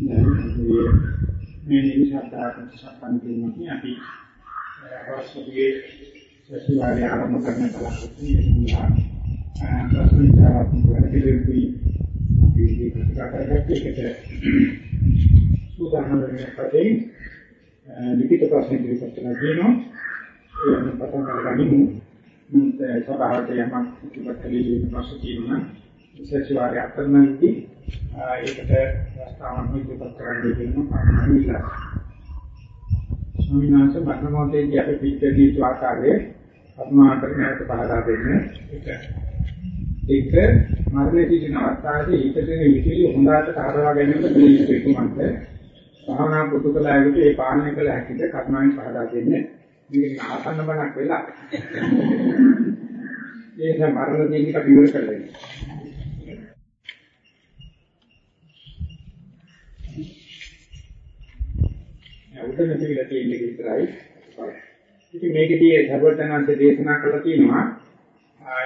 මේ නිසාදාට සම්පන්නින්නේ අපි අවශ්‍යයේ සතිවාරය ආරම්භ කරන කලාපතිනියා ප්‍රශ්න ජවාබ් දෙකයි විවිධ ප්‍රකාරයකට සූදානම් වෙන පදේ ලිඛිත ප්‍රශ්න ඉදිරිපත් කරනවා ඒ පටන් ගන්නු මේ සභාවට යමක් ඉදිරිපත් කළේ ප්‍රශ්න තියෙනවා සතිවාරය අතරමැදි ඒකට ප්‍රස්තාවන ඉදිරිපත් කරන්න දෙනවා පාඩමිලා. ස්වාමීන් වහන්සේ මරණ මොහොතේදී අපි පිටදී තු ආකාරයේ අත්මාකරණයට පහදා දෙන්නේ ඒක. ඒක මරණයේ සිටින අවස්ථාවේදී හිතේ විචිලි හොඳට හරවා ගැනීමට පිළිතුරු කුමක්ද? භාවනා පුතු කළායකට ඒ පාලනය කළ හැකිද කර්මාවෙන් පහදා දෙන්නේ. මේක ආසන්න බණක් වෙලා. ඒක මරණ දෙයක විවර කරලා උදේට කියලා තියෙන එක විතරයි. ඉතින් මේකදී සර්වඥාන්සේ දේශනා කළා තියෙනවා.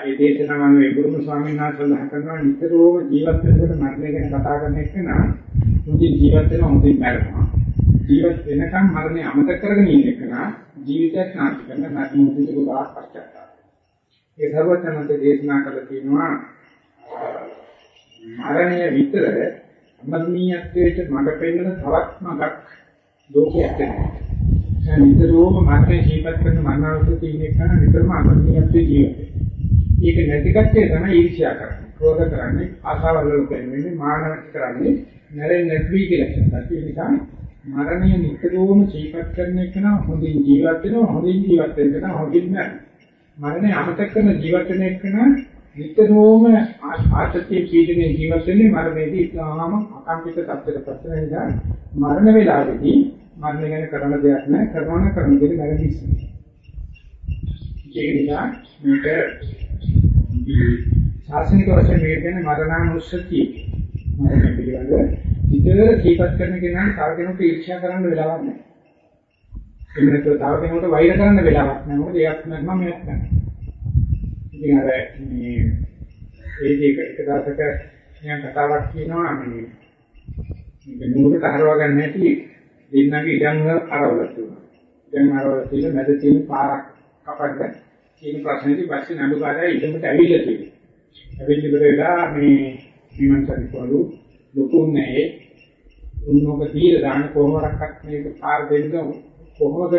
ඒ දේශනාවන් මේ ගුරුම ස්වාමීන් වහන්සේ සඳහන් කරනවා නිතරම ජීවත් වෙනකොට මරණය ගැන කතා කරන එක නා මුදින් ජීවත් වෙනවා මුදින් මැරෙනවා. ජීවත් වෙනකන් මරණය අමතක කරගෙන ඉන්න එක නා ජීවිතයක් නාස්ති කරන නැති මුදිට ගොඩාක් පශ්චාත්තාප. ඒ සර්වඥාන්සේ දේශනා කළා තියෙනවා මරණය විතර අමරණීයත්වයට මඟ පෙන්වන තවත් මඟක් ලෝකයක් වෙනවා. දැන් නිතරම මාත්‍රේ ජීවත් කරන මනෝවෘත්ති ඉන්න එක නිතරම අමරණීයත්වයේ ජීවිතේ. ඒක නැති කච්චේ තමයි ඊර්ෂ්‍යා කරන්නේ. ක්‍රෝධ කරන්නේ, ආසාවල් වල කරන්නේ, මානසික කරන්නේ, නැරෙන්නේ නැති කියලා කියනවා. ඒ නිසා මරණය නිතරම ජීවත් කරන එක නම් හොඳින් ජීවත් වෙනවා, හොඳින් ජීවත් වෙන්න නම් හොඳින් නැහැ. මරණය අමතක කරන ජීවත් වෙන එක නම් නිතරම ආශත්‍ය පීඩනයේ ජීවත් වෙන්නේ මරණයේදී ඉස්ලාම අකම්පිත තත්ත්වයට පත් වෙන නිසා මරණ වේලාවේදී මරණය ගැන කරන දෙයක් නැහැ කරන කරන දෙයක් නැගී ඉන්නේ. ඒ නිසා මේක ශාසනික වශයෙන් මේක කියන්නේ මරණානුස්සතිය. මරණය පිළිබඳව විතර සීපත් කරන කෙනාට තව කෙනෙකුට ඊර්ෂ්‍යා කරන්න වෙලාවක් නැහැ. එහෙම නැත්නම් තව කෙනෙකුට වෛර කරන්න වෙලාවක් නැහැ. මොකද ඒත් මම මේක නැහැ. ඉතින් අර මේ ඒ දෙක එක දවසක නිකන් කතාවක් කියනවා මේ මේක නුඹට හරවා ගන්න නැති දෙන්නගේ ඉඩම් අරවලා තියෙනවා. ඉඩම් අරවලා තියෙන මැද තියෙන පාරක් කපන්න කියන ප්‍රශ්නේදී පස්සේ නඩුකාරයා ඉදමට ඇවිල්ලා තියෙනවා. ඇවිල්ලා ඉවරලා මේ විමර්ශන කළු ලොකු නැහැ. උන්නෝක තීර දාන කොහොමරක්වත් මේක පාර දෙන්න කොහොම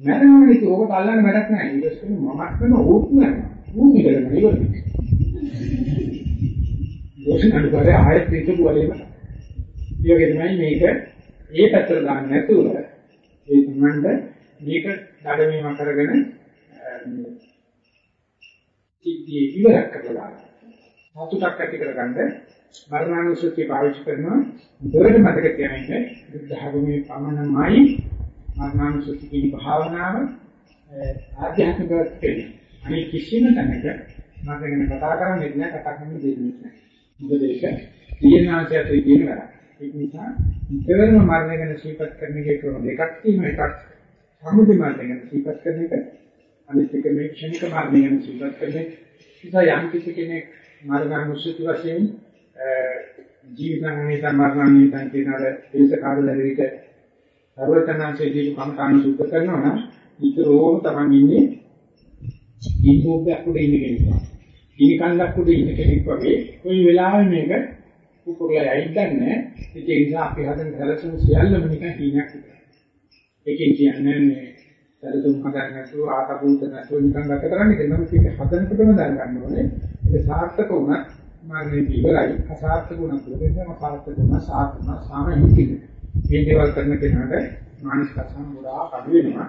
කරොක්වත් මරණය කිව්ව ඔබ අල්ලන්න වැඩක් නැහැ. ඊට පස්සේ මමත් කරන ඕත් නැහැ. ඌ ඉඳගෙන ඉවරයි. දෝෂණ කරේ ආයෙත් පිටු වලේම. ඊයගේ තමයි මේක ඒ පැත්තට දාන්න නැතුව ඒ තමන්ද මේක දඩමීම කරගෙන සිද්ධිය ඉවරක් කරලා සතුටක් ඇති කරගන්න මරණානුස්සතිය පාවිච්චි කරනවා. දෙවන මතක තියාගන්න බුද්ධ ධර්මයේ පමණමයි මරණානුසති කියන භාවනාව ආධ්‍යාත්මික කෙරේ. අනිත් කිසිම තැනක මම ගැන කතා කරන්නේ නැහැ කතා කරන්න දෙන්නේ නැහැ. මොකද ඒක තියෙනාසයට කියන වැඩක්. ඒක නිසා ඉතරම මරණය ගැන සිහිපත් කරන එකේ ක්‍රම දෙකක් තියෙනවා. එකක් සමුදේ මරණය ගැන සිහිපත් කරන එක. අනිත් එක මේ ක්ෂණික මරණය ගැන සිහිපත් කරන එක. නිසා යම් කිසි කෙනෙක් මරණානුසති වශයෙන් ජීවිතාංගික මරණානුසති කියන අර ඉරිස කාර්යවල විදිහට සර්වචනාංශයේ දීපු කමඨාන සුද්ධ කරනවා නම් විතරෝම තමන් ඉන්නේ දීපෝපයක් උඩ ඉන්න කෙනෙක් වගේ. ඉනි කන්දක් උඩ ඉන්න කෙනෙක් වගේ කොයි වෙලාවෙ මේක කුකුරලා යයිදන්නේ ඒ නිසා අපි හදන සැලසුම් සියල්ලම නිකන් හීනයක් විතරයි. ඒකෙන් කියන්නේ මේ සැලසුම් හදන්න නැතුව ආතපූත නැතුව නිකන් ගත කරන්නේ කියලා නම් ඒක හදනකොටම දැනගන්න ඕනේ. ඒක සාර්ථක වුණත් මාර්ගයේ ඉවරයි. අසාර්ථක වුණත් ඒක නිසා සාර්ථක වුණා සාර්ථක සාමහිතියි. මේ දේවල් කරන කෙනාට මානසික අසහන ගොඩාක් අඩු වෙනවා.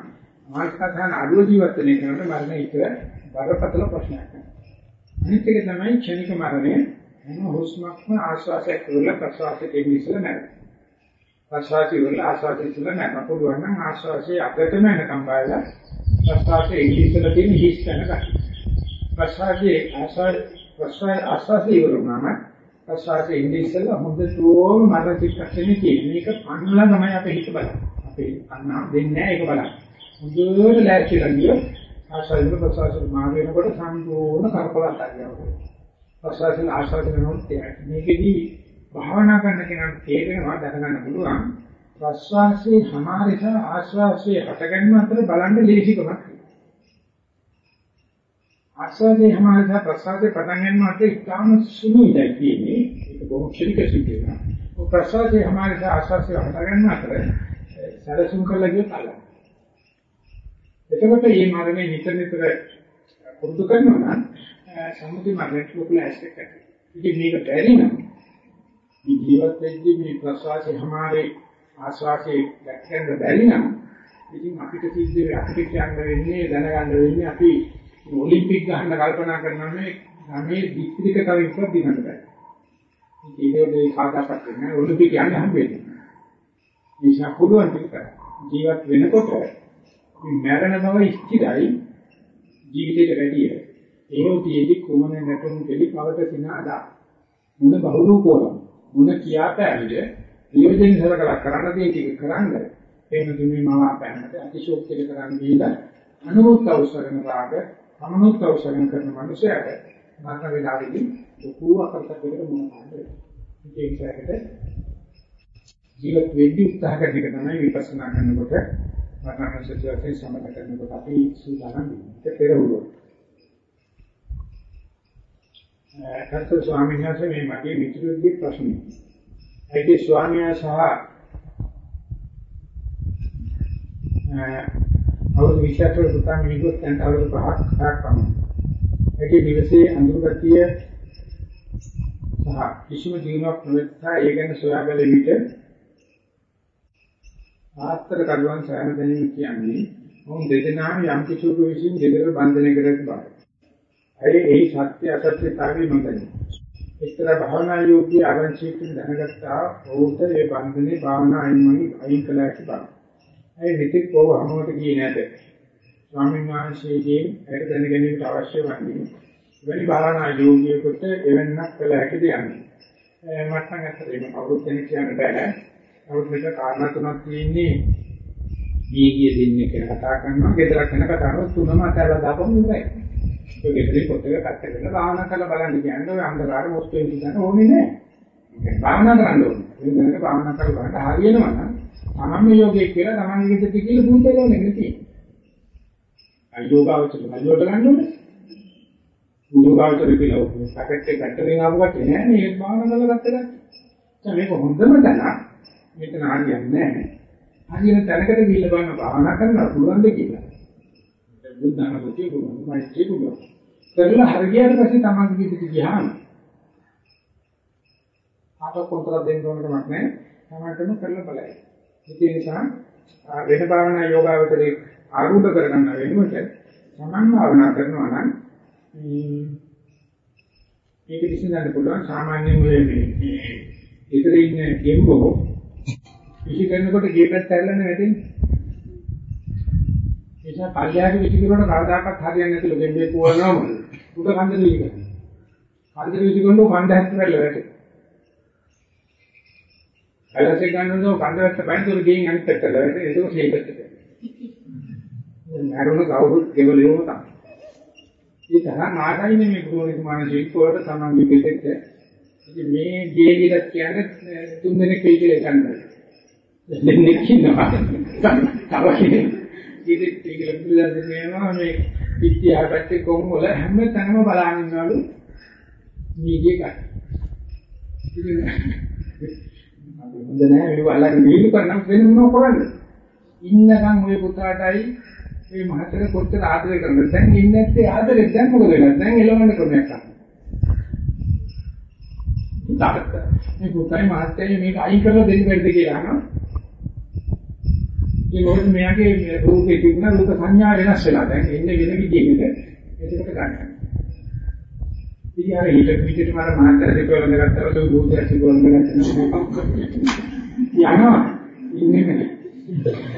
මානසික අසහන අඩු ජීවත් වෙන කෙනාට මරණ ඉතර බරපතල ප්‍රශ්නයක්. අනිත් එක තමයි ක්ෂණික මරණය. මොන හුස්මක්ම ආශ්වාසයක් කරලා ප්‍රශ්වාසයට එන්නේ ඉස්සෙල්ලා නැහැ. ප්‍රශ්වාසය වල ආශ්වාසය ඉස්සෙල්ලා නැහැ. පුළුවන් නම් ආශ්වාසයේ අගටම එනකම් බලලා ප්‍රශ්වාසයේ ඉස්සෙල්ලා තියෙන හිස් වෙන ගන්න. ප්‍රශ්වාසයේ ආශ්වාස ප්‍රශ්වාස ආශ්වාසය ඉවර වුණාම ප්‍රසවාසයේ ඉඳි ඉස්සෙල්ලා හොඳටම මරණ චිත්තක්ෂණේ තියෙන. මේක අන්නලා තමයි අපේ හිත බලන්නේ. අපේ අන්නා දෙන්නේ නැහැ ඒක බලන්න. හොඳට ලෑස්තිලා ගියොත් ආශාවෙන් ප්‍රසවාසයේ මාර්ග වෙනකොට සම්පූර්ණ කරකවලා ගන්නවා. ප්‍රසවාසයෙන් ආශාවට වෙනොත් මේකෙදී භාවනා කරන කෙනාට තේරෙනවා දැනගන්න පුළුවන් ප්‍රස්වාසයේ සමාරිස ආස්වාසයේ හටගන්න අතර බලන්න ලේසිකමක් ආස්වාදයේ සමාරිස ප්‍රස්වාසයේ පටන් ගන්න අතර ඉතාම සුළුයි කියන්නේ ඒක බොහොම ක්ෂණික සිද්ධියක්. ඔය ප්‍රස්වාසයේ සමාරිස ආස්වාසයේ හටගන්න අතර සැලසුම් කරලා ගිය බලන්න. එතකොට මේ මාර්ගයේ නිතර නිතර පුරුදු කරනවා නම් සම්මුති මාර්ගයට ලොකු ඇස්පෙක්ට් එකක්. ඉතින් මේක බැරි නම් මේ ජීවත් වෙද්දී මේ ප්‍රසවාසයේ හැමාරේ ආශ්වාසයේ දැක්කෙන්ද බැරි නම් ඉතින් අපිට සිද්ධ අපිට කියන්න වෙන්නේ දැනගන්න වෙන්නේ අපි ඔලිම්පික් ගහන්න කල්පනා කරනවා මේ ගමේ දිස්ත්‍රික්ක කවින්ක දිනන්න බෑ. ඒකේ කාදාපත් වෙන ඔලිම්පික් යන්න හම්බෙන්නේ. නිසා පුළුවන් ටික ජීවත් වෙනකොට මේ මරණ බව ස්ථිරයි ජීවිතේට වැඩිය. ඒකෝ තියෙදි කුමන නැතුණු දෙලි කවට සිනාදා. මුණ බහුරූපෝරම්. මුණ කියාපෑවිද ප්‍රයෝජන සලකලා කරන්න දෙය ටික කරන්න. එහෙම දුන්නේ මම අපෑමට අතිශෝක්තිය කරන්න දීලා අනුමුත් අවශ්‍යන රාග අනුමුත් අවශ්‍යන කරන මනුස්සයාට මරණ වේලාවේදී ලොකු අකල්පයකට මුණ පාන්න. ඒ නිසා ජීවත් වෙද්දී උත්සාහ කරන එක තමයි විපස්සනා කරනකොට මරණ සත්‍යයෙන් සමත කරනකොට අපි සූදානම් වෙන්නේ. ඒක පෙරහුරුව. කර්තෘ ස්වාමීන් වහන්සේ මේ මගේ මිත්‍රයෙක්ගේ ප්‍රශ්නේ. ඒකේ ස්වාමියා සහ අවුරුදු 24 පුතා මිනිගොත් දැන් අවුරුදු 5ක් 6ක් පමණ. ඒකේ දිවසේ අඳුරගතිය සහ කිසිම දිනුවක් නොවෙත්තා ඒ ගැන සොයා බැලීම විට ආස්තර කඩුවන් සෑම දෙනෙම කියන්නේ මොන් දෙදෙනාම යම් කිසිවක විසින් දෙදර බන්ධනයකට බයි. ඇයි ඒ සත්‍ය අසත්‍යතාවය නොදන්නේ. එක්තරා භාවනා යෝගී ආරංචිකින් දැනගත්තා ඔහුට ඒ බන්ධනේ භාවනා අයින්මයි අයින් කළා කියලා. ඇයි විතික් කොව අමෝට ගියේ නැද? ස්වාමීන් වහන්සේගේ ඒක දැන ගැනීමට අවශ්‍ය වන්නේ. වෙලි භාවනා යෝගියෙකුට එවන්නක් කළ හැකිද යන්නේ. මට නම් ඇත්තටම කවුරුත් කෙනෙක් කියන්න බෑ. නමුත් මෙතන කාරණා තුනක් තියෙන්නේ දීගිය දෙන්නේ කියලා කතා කරනවා ගෙදරක් යන කතා කරනවා තුනම අතහැරලා දාපම ඉවරයි. ඒ ගෙදරේ පොතක කට්ට කරලා භාවනා කරලා බලන්න කියන්නේ ඔය අන්ධකාර මොස්තෙන් කියන ඕනේ නෑ. ඒක භාවනා කරන්න ඕනේ. ඒ දැනට භාවනා කරලා බලන්න හරියනවා නම් තමන්ගේ යෝගයේ කියලා තමන්ගේ ගෙදරට කියලා පුන්තේ ඕනේ නෙති. අයෝගාවචර අයෝට ගන්න ඕනේ. යෝගාවචර කියලා ඔය පැකට් එක ගැටගෙන ආපු කට නෑ නේ ඒක භාවනා කරලා ගත්ත එක. දැන් මේක හොඳම දැනක් මෙතන හරියන්නේ නැහැ. හරියන තැනකට ගිහිල්ලා බලන්න භාවනා කරන්න පුළුවන් ද කියලා. බුද්ධාන සුතිය පුළුවන්, මෛත්‍රී පුළුවන්. කරලා හරියට පස්සේ තමන්ගේ පිටිට ගියාම ආට කොන්ත්‍රාත් දෙන්න ඕන කමක් නැහැ. තමන්ටම කරලා බලයි. ඒ නිසා වෙන භාවනා යෝගාවචරේ ආරූඪ කරගන්න වෙනුවට සමන් භාවනා කරනවා නම් මේක විසඳන්න පුළුවන් සාමාන්‍යයෙන් මේ ඉතින් ඉන්නේ ගෙම්බෝ විසි කරනකොට ගේ පැත්ත ඇල්ලන්නේ නැතිනේ. ඒ නිසා පල්ලෙහාට විසි කරනකොට කවදාකවත් හරියන්නේ නැතිලු ගෙම්බේ පුවනවම උඩ කන්ද විසි කරනවා. කන්ද විසි කරනකොට කන්ද හැත් වෙලා වැටේ. අලසේ ගන්නකොට කන්ද වැට්ට බැඳුරු ගෙයින් අනිත් පැත්තට වැටේ. ඒක මේ පැත්තට. නරුණ කවුරුත් කෙවලියම තමයි. ඒ තරම් ආසයිනේ මේ ගුරුවරයෙකු මාන ශිල්පවලට තමන්ගේ පිටෙත් ඉතින් මේ ගේ ගිරක් කියන්නේ තුන් දෙනෙක් වෙයි කියලා ගන්නවා. දෙන්නෙක් ඉන්නවා. තව කෙනෙක් ඉතින් ඒක ලැබුණා දෙනවා මේ පිටියා පැත්තේ කොම් වල හැම තැනම බලන් ඉන්නවලු මීඩිය ගන්න. ඉතින් අපි හොඳ නැහැ මේක අල්ලගෙන දීලු කරනම් වෙන මොනව කරන්නේ? ඉන්නකම් ওই පුතාටයි මේ මහතර කොච්චර ආදරය කරනවද? දැන් ඉන්නේ නැත්තේ ආදරේ දැන් මොකද වෙන්නේ? දැන් එළවන්න ක්‍රමයක් ගන්න. තාත්ත මේ පුතයි මහත්තයයි මේක අයින් කරලා දෙන්න බැරිද කියලා අහනවා. ඒ මොකද මෙයාගේ රූපේ තිබුණ රූප සංඥා වෙනස් වෙලා දැන් එන්නේ වෙන විදිහකට එතකොට ගන්න. ඉතින් අර ඊට පිටිට මාර මහත්තයා සිපවල ගත්තා ඔය රූපය සිපවල ගත්තා. යනවා ඉන්නේ නැහැ.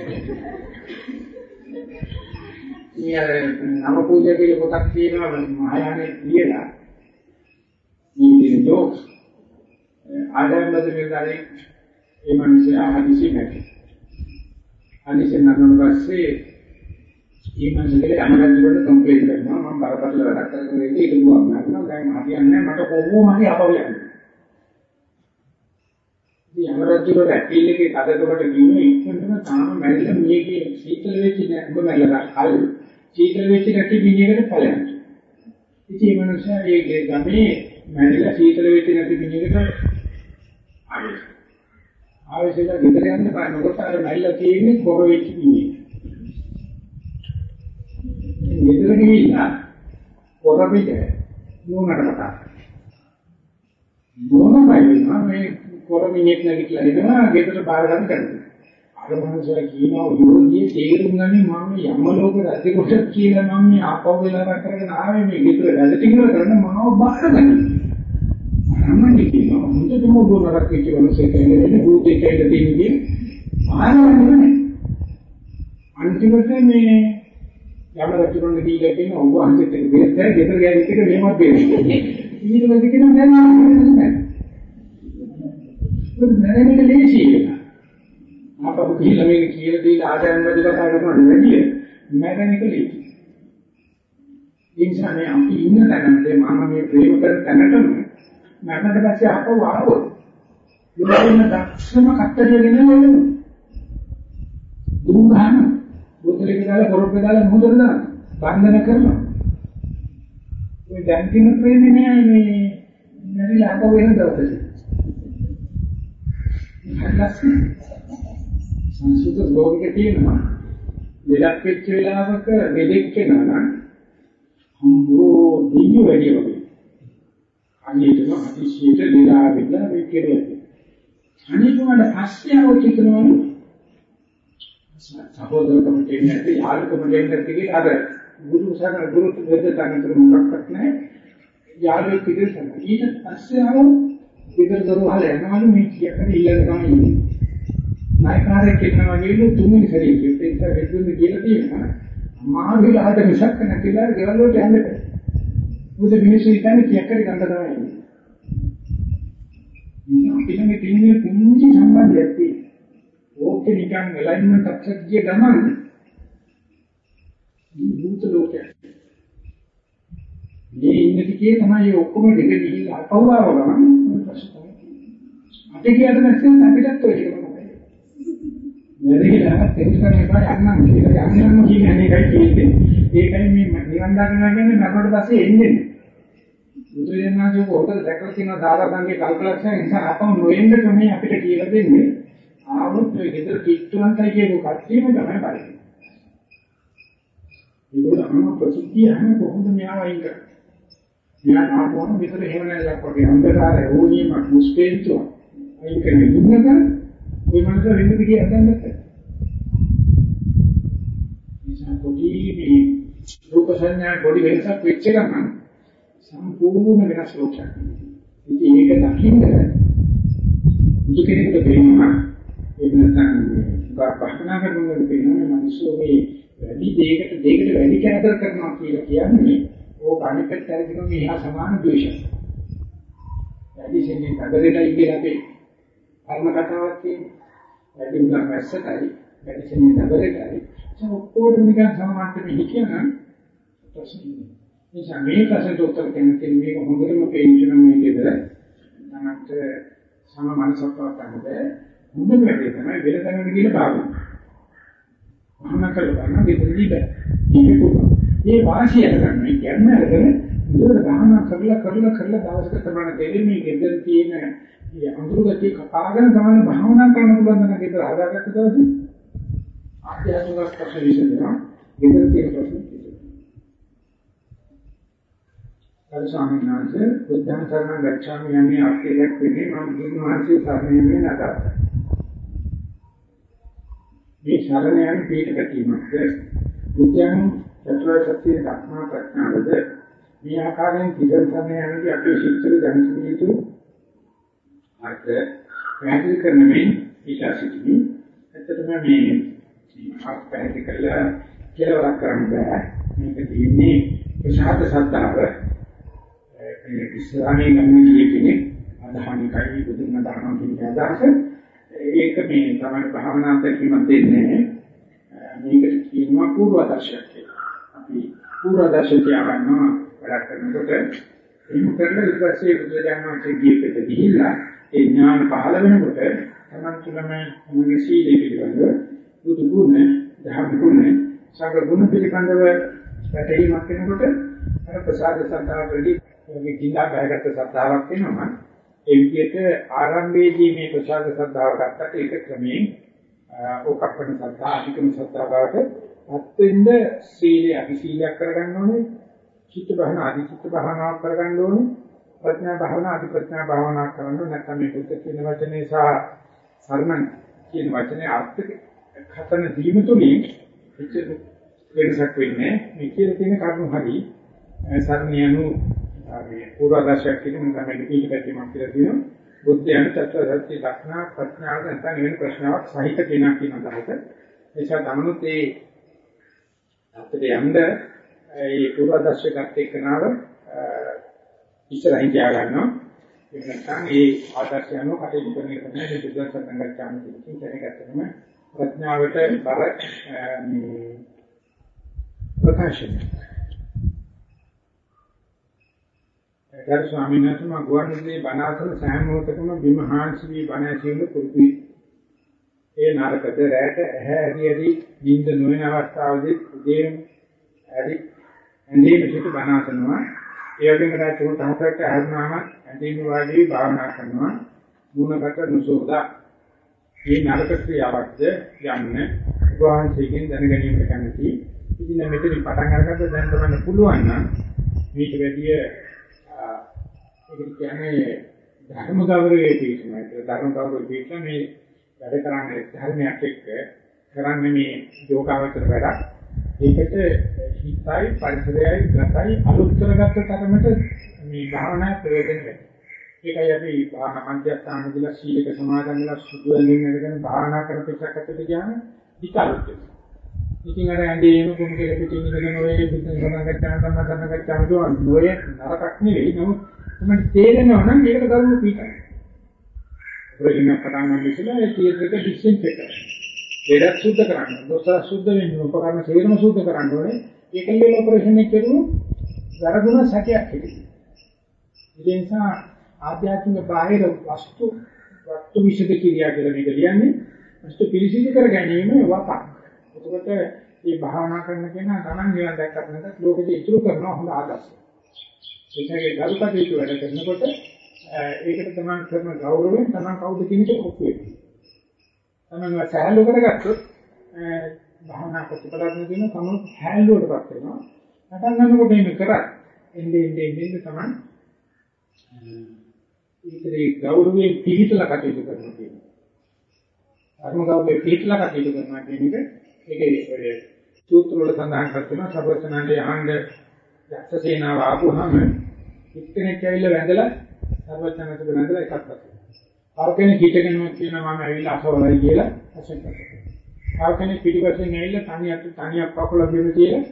ඊයර නම පූජා කියලා පොතක් තියෙනවා මහායානේ කියලා. ඊට දොස් ආදම්බද මෙල්ලාරේ ඒ මිනිස්සයා හදිසි නැති. හදිසි නැත්නම් පස්සේ ඒ මිනිස්සුගේ අමරජිකට කම්ප්ලේන්ට් කරනවා මම බරපතල වැඩක් කරගෙන ඉන්නේ ඒක දුවක් නෑ දැන් හරියන්නේ මට කොහොම හරි අපව යන්න. ඉතින් අමරජිවර ඇපිල් එකේ තදකවට ගිහින් ඉක්මනටම තාම මැරිලා මියගේ සීතල වෙච්ච නැගමැල්ලලා කල් සීතල වෙච්ච නැති මිනිහකට ඵලයක්. ඉතින් මේ මනුස්සයා ඒ ගමේ මැරිලා සීතල වෙච්ච නැති මිනිහකට ආවේ. ආවේශයෙන් ගෙදර යන්න බලනකොට අර මැරිලා තියෙන්නේ කොර වෙච්ච මිනිහෙක්. ගෙදර ගිහිල්ලා කොර පිට නෝනකට කතා. නෝනමයි මේ කොරමිනියක් නැගිටලා ඉඳලා ගෙදර බාර ගන්න කරනවා. අර මනුස්සයා කියනවා යෝගිය තේරුම් ගන්නේ මම යම ලෝක රජ කොට කියලා මම මේ ආපහු වෙලා කරගෙන ආවේ මේ ගෙදර රජ ටිකල කරන මාව බාර ගන්න. අරමණි කියනවා මුදෙම දුරක් වෙච්ච මනුස්සයෙක් කියන්නේ භූතේ කියලා තියෙන්නේ ආනවන්නේ. අන්තිමට මේ යම රජුරණ දීලා කියන ඔබ අන්තිමට ගෙදර ගෙදර ගෑනිට මේවත් දෙන්නේ. ඊට පස්සේ කියනවා නෑ මැරෙන එක ලේසි එක. ආපහු ගිහිල්ලා මේක කියලා දීලා ආදායම් වැඩි කතා කරනවට වැඩිය මැරෙන එක ලේසි. ඒ නිසා මේ අපි ඉන්න තැනට මම මේ ප්‍රේම කරන තැනටම මරණයට පස්සේ ආපහු ආවොත් ඉතින් දක්ෂම කට්ටරියගෙන යනවා. දුම් ගන්න බෝතලේ දාලා පොරොප්පේ දාලා මොහොතට දාන බන්ධන කරනවා. ඔය දැන් කින ප්‍රේමේ නෑ මේ නැරිලා ආපහු වෙන දවසේ. සංස්කෘත ලෝකෙක තියෙනවා ලෙඩක් වෙච්ච වෙලාවක වෙදෙක් වෙනවා නම් හම්බෝ දීය වැඩි වගේ. අනිතම අතිශයට ලෙඩා වෙලා මේ කෙරේ. අනිතුමඩ පස්සේ අවචිතනවා සහෝදරකම දෙන්නේ යාළුකම දෙන්නේ කියලා අර ගුරු සරණ ගුරු දෙද තනිකර මොකක්වත් නැහැ. යාළුවෙක් විදිහට ඊට පස්සේ ආවොත් ගෙදර දරුවහල යනවලු මේ කියකට ඊළඟ තමයි ඉන්නේ. නායකාරයෙක් ඉන්නවා වගේ තුන්වෙනි සැරේ කිව්වේ ඒක හෙදුන්නේ කියලා තියෙනවා. මහා විලාහට මිසක් නැතිලා ගෙවල් වලට යන්න බෑ. මොකද මිනිස්සු හිතන්නේ කියකට ගන්න තමයි ඉන්නේ. ඉතින් අපිට මේ තින්නේ පුංචි සම්බන්ධයක් තියෙනවා. ඕකේ නිකන් එලයින්මන්ට් එකක් ගිය ගමන් භූත ලෝකයක්. මේ ඉන්න ටිකේ තමයි ඔක්කොම දෙක ගිහිල්ලා අපවව ගමන් අපේ කියට නැත්නම් අපිටත් ඔය ටික තමයි. වැඩිලා තේරුම් ගන්න එපා යන්නම් කියලා යන්නම කියන්නේ ඒකයි කියන්නේ. ඒකයි මේ නිවන් දකිනවා කියන්නේ නරකට පස්සේ එන්නේ. බුදුරජාණන්ගේ පොතේ දැකලා තියෙන සාරසංගේ කල්පලක්ෂණ නිසා අපම නොඑන්න ක්‍රමයේ අපිට කියලා දෙන්නේ. ආවොත් ඔය ගෙදර කිට්ටුවන්තයි කියපු කට්ටියම තමයි බලන්නේ. ඒගොල්ලෝ අම ප්‍රසිද්ධිය හැම කොහොමද මෙයාවයින් කරන්නේ? මෙයා ආපුවම විතර හේව නැලක් වගේ අන්තරාරය ඕනියමක් මුස්පේන්තුවක්. අයින් කරන ඉන්නක ওই මනස වෙන්නේ කිය හදන්නත්. නිසා පොඩි මේ රූප සංඥා පොඩි වෙනසක් වෙච්ච ගමන් සම්පූර්ණ වෙනස් ලෝකයක්. ඉතින් ඒක දකින්න මුතු කෙනෙකුට පේනවා ඒක නැත්නම් භාවනා කරනකොට පේනවා මිනිස්සු මේ වැඩි දෙයකට දෙයකට වැඩි කැතර කරනවා කියලා කියන්නේ ඕක අනිත් පැත්තට මේ හා සමාන ද්වේෂය. වැඩි සෙන්නේ නගරේටයි කියලා අපි කර්ම කතාවක් තියෙනවා. වැඩි උගන් වැස්සටයි වැඩි සෙන්නේ නගරේටයි. ඒක ඔක්කොටම නිකන් සමාන්තර හිකියනම් ප්‍රශ්න නෑ. නිසා මේ ප්‍රශ්නට උත්තර දෙන්න තියෙන මේක හොඳටම පේන්න මේකේද තමන්ට සම මනසක් වත්තන්න බෑ. හොඳම වැඩේ තමයි වෙලදගෙන කියන භාවය. මහාන කල්පනා දෙන්නේ බෑ. ඒක පුළුවන්. මේ වාසිය ගන්න කියන්නේ අරගෙන මුදල ගහන කරලා කරලා කරලා දවසක කරන දෙලි මේ ගෙදර තියෙන මේ අඳුරු ගතිය කපාගෙන තමයි භාවනා කරන්න පුළුවන් නම් ගෙදර හදාගත්ත දවසේ ආධ්‍යාත්මික ප්‍රශ්න විසඳනවා. ගෙදර තියෙන ප්‍රශ්න විසඳනවා ස්වාමීන් වහන්සේ බුද්ධං සරණං ගච්ඡාමි යන්නේ අක්කේයක් වෙන්නේ මම බුදුන් වහන්සේ සරණින්නේ නැත. මේ ශරණ යන පිටකටීමක් බුද්ධං චතුරාර්ය සත්‍ය ධර්මා ප්‍රඥාවද? මේ ආකාරයෙන් කිදල් සමය යනදී අපේ ශික්ෂක දැනගන්න යුතු අර්ථ පැහැදිලි කරන මේ ඊටසිතී ඇත්තටම මේ මාත් පැහැදිලි කළා කියලා කරන්න බෑ. මේක තියෙන්නේ ප්‍රසාද සත්‍තාව ඒ ඉස්ලාමයේ ගන්න කියන්නේ අදහනිකයි බුදුන් අදහන කියන අදහස. ඒක මේ තමයි භාවනාන්ත කීමක් දෙන්නේ. මේකට කියනවා පූර්වදර්ශයක් කියලා. පූර්වදර්ශය තියාගන්නවා වැඩ කරනකොට. එහෙම කරලා ඊට පස්සේ බුදුරජාණන් වහන්සේ කියපෙට ගිහිල්ලා ඒ ඥාන පහළ වෙනකොට තමන් තුළම මොනගේ සීලය පිළිබඳව බුදු ගුණ, ධර්ම ගුණ, සංඝ ගුණ පිළිබඳව පැහැදීමක් වෙනකොට අර ප්‍රසාද සත්‍තාවකදී ඔගේ කිඳා බයගත් සත්‍තාවක් වෙනවා. ඒ විදිහට ආරම්භයේදී මේ ප්‍රසාද සත්‍තාව ගත්තට ඒක ක්‍රමයෙන් ඕකප්පණ සත්‍තා අධිකම සත්‍තා බවට පත් වෙන්න සීලය අධිශීලයක් කරගන්න ඕනේ. චිත්ත භාවනා අධිචිත්ත භාවනාවක් කරගන්න ඕනේ. ප්‍රඥා භාවනා අධි ප්‍රඥා භාවනාවක් කරන්න ඕනේ. නැත්නම් මේ බුද්ධ කියන වචනේ සහ සර්මන් කියන වචනේ අර්ථ කතන දීම තුලින් වෙනසක් වෙන්නේ මේ කියලා තියෙන කරුණු හරි සර්ණියනු මේ පූර්වාදර්ශයක් කියන මම තමයි පිළිපැදීමක් කියලා තියෙනවා. බුද්ධයන් තත්ත්ව සත්‍ය දක්නා ප්‍රඥාව නැත්නම් වෙන ප්‍රශ්නාවක් සහිත කෙනා කියන අදහස. එනිසා තමනුත් ඒ අපිට යන්න ඒ පූර්වාදර්ශකත් එක්කනව ඉස්සරහින් තියා ගන්නවා. ඒක නැත්නම් ඒ ආදර්ශය අනුව කටයුතු කරන එක තමයි මේ බුද්ධ සංගතචාම කියන කෙනෙක්ටම ප්‍රඥාවට බර ප්‍රකාශනය. ගරු ස්වාමීන් වහන්සේ මා ගුවන්විදුලියේ බණ අසන සෑම මොහොතකම බිම හාන්සි වී බණ ඇසීම පුරුදුයි. ඒ නරකද රැට ඇහැ ඇරි ඇරි නිින්ද නොවන අවස්ථාවේදී උදේ ඇරි ඇඳීම සිට බණ අසනවා. ඒ වගේම රාත්‍රී තුන හතරට ආරම්භම ඇඳීම වාගේ භාවනා කරනවා. මුණකට නුසෝදා. මේ නරක ක්‍රියාවක්ද යන්න වහන්සේගෙන් දැනගැනීමට කැමතියි. ඉතින් මෙතනින් පටන් අරගත්ත දැන් තමයි පුළුවන් නම් මේක වැඩි ඒකට කියන්නේ ධර්ම ගෞරවයේ පිටුමයි. ධර්ම ගෞරවයේ පිටුම මේ වැඩ කරන්නේ ධර්මයක් එක්ක කරන්නේ මේ යෝගාවචර වැඩක්. ඒකට හිතයි පරිසරයයි ගතයි අලුත් කරගත්ත තරමට මේ භාවනා ප්‍රයෝජන වෙනවා. ඒකයි අපි මධ්‍යස්ථාන දිලා සීලක සමාදන් වෙලා සුදු වෙනින් අරගෙන භාවනා කරපිටකට ගියාම විකල්ප ඉතින් අර ඇඳේම කුණු කෙල පිටින් ඉඳගෙන ඔය බුද්ධ සමාගම් ගච්ඡාම සම්මතන ගච්ඡාම කියනවා නොය නරකක් නෙවෙයි නමුත් තමයි තේරෙනවා නම් ඒකට කරුණු පිටයි. ප්‍රශ්න පටන් ගන්න ඉස්සෙල්ලා ඒ තියෙන එක ඩිස්ටන්ස් එක. ඒකට සුද්ධ කරන්න. දොස්තර සුද්ධ වෙන්නේ උපකරණ සේරම සුද්ධ කරන්න ඕනේ. ඒකෙන් වෙන ඔපරේෂන් එක කරුවොත් වැරදුන සැකයක් හිටියි. ඒ නිසා ආධ්‍යාත්මික බාහිර වස්තු වස්තු විශේෂ කිරියා කියලා මේක කියන්නේ වස්තු පිළිසිදු කර ගැනීම වපක්. එතකොට මේ භාවනා කරන කෙනා තමන් නිවන් දැක්කට නැත්නම් ලෝකෙදී ඉතුරු කරන හොඳ ආදර්ශයක්. ඒකේ ගරුකටයුතු වැඩ කරනකොට ඒකට තමයි කරන ගෞරවයෙන් තමයි කවුද කියන එක ඔප්පු වෙන්නේ. තමයි සහැල්ලු කරගත්තොත් භාවනා ප්‍රතිපදාත්මක කියන තමයි හැල්ලුවටපත් වෙනවා. නැත්නම් නන්නකොට මේක කරා. එන්නේ එන්නේ එන්නේ තමයි ඒකේ ගෞරවයෙන් පිළිතලා කටයුතු කරනවා කියන්නේ. අරම ගෞරවයෙන් පිළිතලා කටයුතු කරනවා කියන එක ඒකේ සූත්‍ර වල සඳහන් කරනවා සර්වචනන්දේ ආංග යක්ෂ සේනාව ආපුවාම එක්කෙනෙක් ඇවිල්ලා වැඳලා සර්වඥාන්සේට වැඳලා එකක් කරනවා. තව කෙනෙක් හිටගෙන කියනවා මම ඇවිල්ලා අසවලයි කියලා අසෙන් කරනවා. තව කෙනෙක් පිටිපස්සෙන් ඇවිල්ලා තනියක් තනියක් පකොල බිම තියලා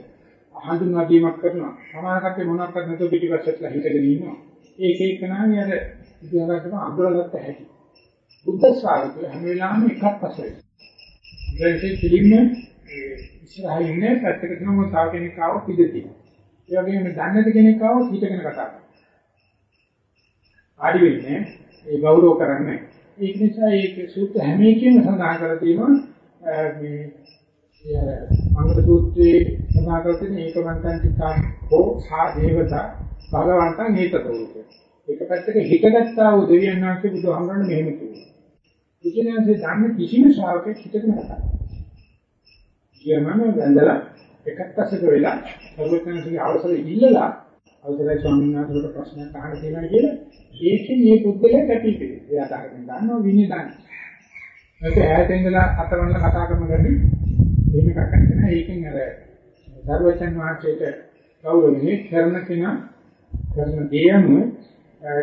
හඳුන්වා දීමක් කරනවා. සමහර කට්ටිය මොනවක්වත් නැතුව පිටිපස්සට හිටගෙන ඉන්නවා. ඒක එක නාමي අර ඉතිහාසයටම අඳුරගත්ත හැටි. බුද්ධ ශ්‍රාවකයෝ හැම වෙලාවෙම එකක් පස්සේ. ඉතින් පිළින්න ඉස්සරහින් ඉන්නේ පැත්තකට නම තව කෙනෙක් ආව පිටතියි. ඒ වගේම දන්නේ නැති කෙනෙක් ආවොත් හිතගෙන කතා කරනවා. ආඩි වෙන්නේ ඒ ගෞරව කරන්නේ. ඒක නිසා ඒක සූත්‍ර හැම එකකින්ම සඳහන් කරලා තියෙනවා මේ මංගල සූත්‍රයේ සඳහන් කරලා තියෙන ඒකමන්තං චිත්තං හෝ සා දේවතා භගවන්තං හේතතෝරුක. එක පැත්තක හිතගත්තා වූ දෙවියන් වහන්සේ බුදුහාමරණ මෙහෙම කිව්වා. ඉතින්anse ධර්ම කිසිම ශ්‍රාවකෙක් හිතගෙන කතා කරනවා. කියනම වැඳලා එකක් පස්සට වෙලා සර්වඥාන්සේගේ අවසර ඉල්ලලා අවසරයි ස්වාමීන් වහන්සේට ප්‍රශ්නයක් අහන්න තියෙනවා කියලා ඒකෙන් මේ පුද්ගලයා කැපී පෙනෙනවා. එයා තාරකින් දන්නවා විනය දන්නේ. ඒක ඈත ඉඳලා අතවන්න කතා කරන ගමන් එහෙම එකක් නැහැ. ඒකෙන් අර සර්වඥාන් වහන්සේට ගෞරවණීය කරන කෙනා කරන දේයම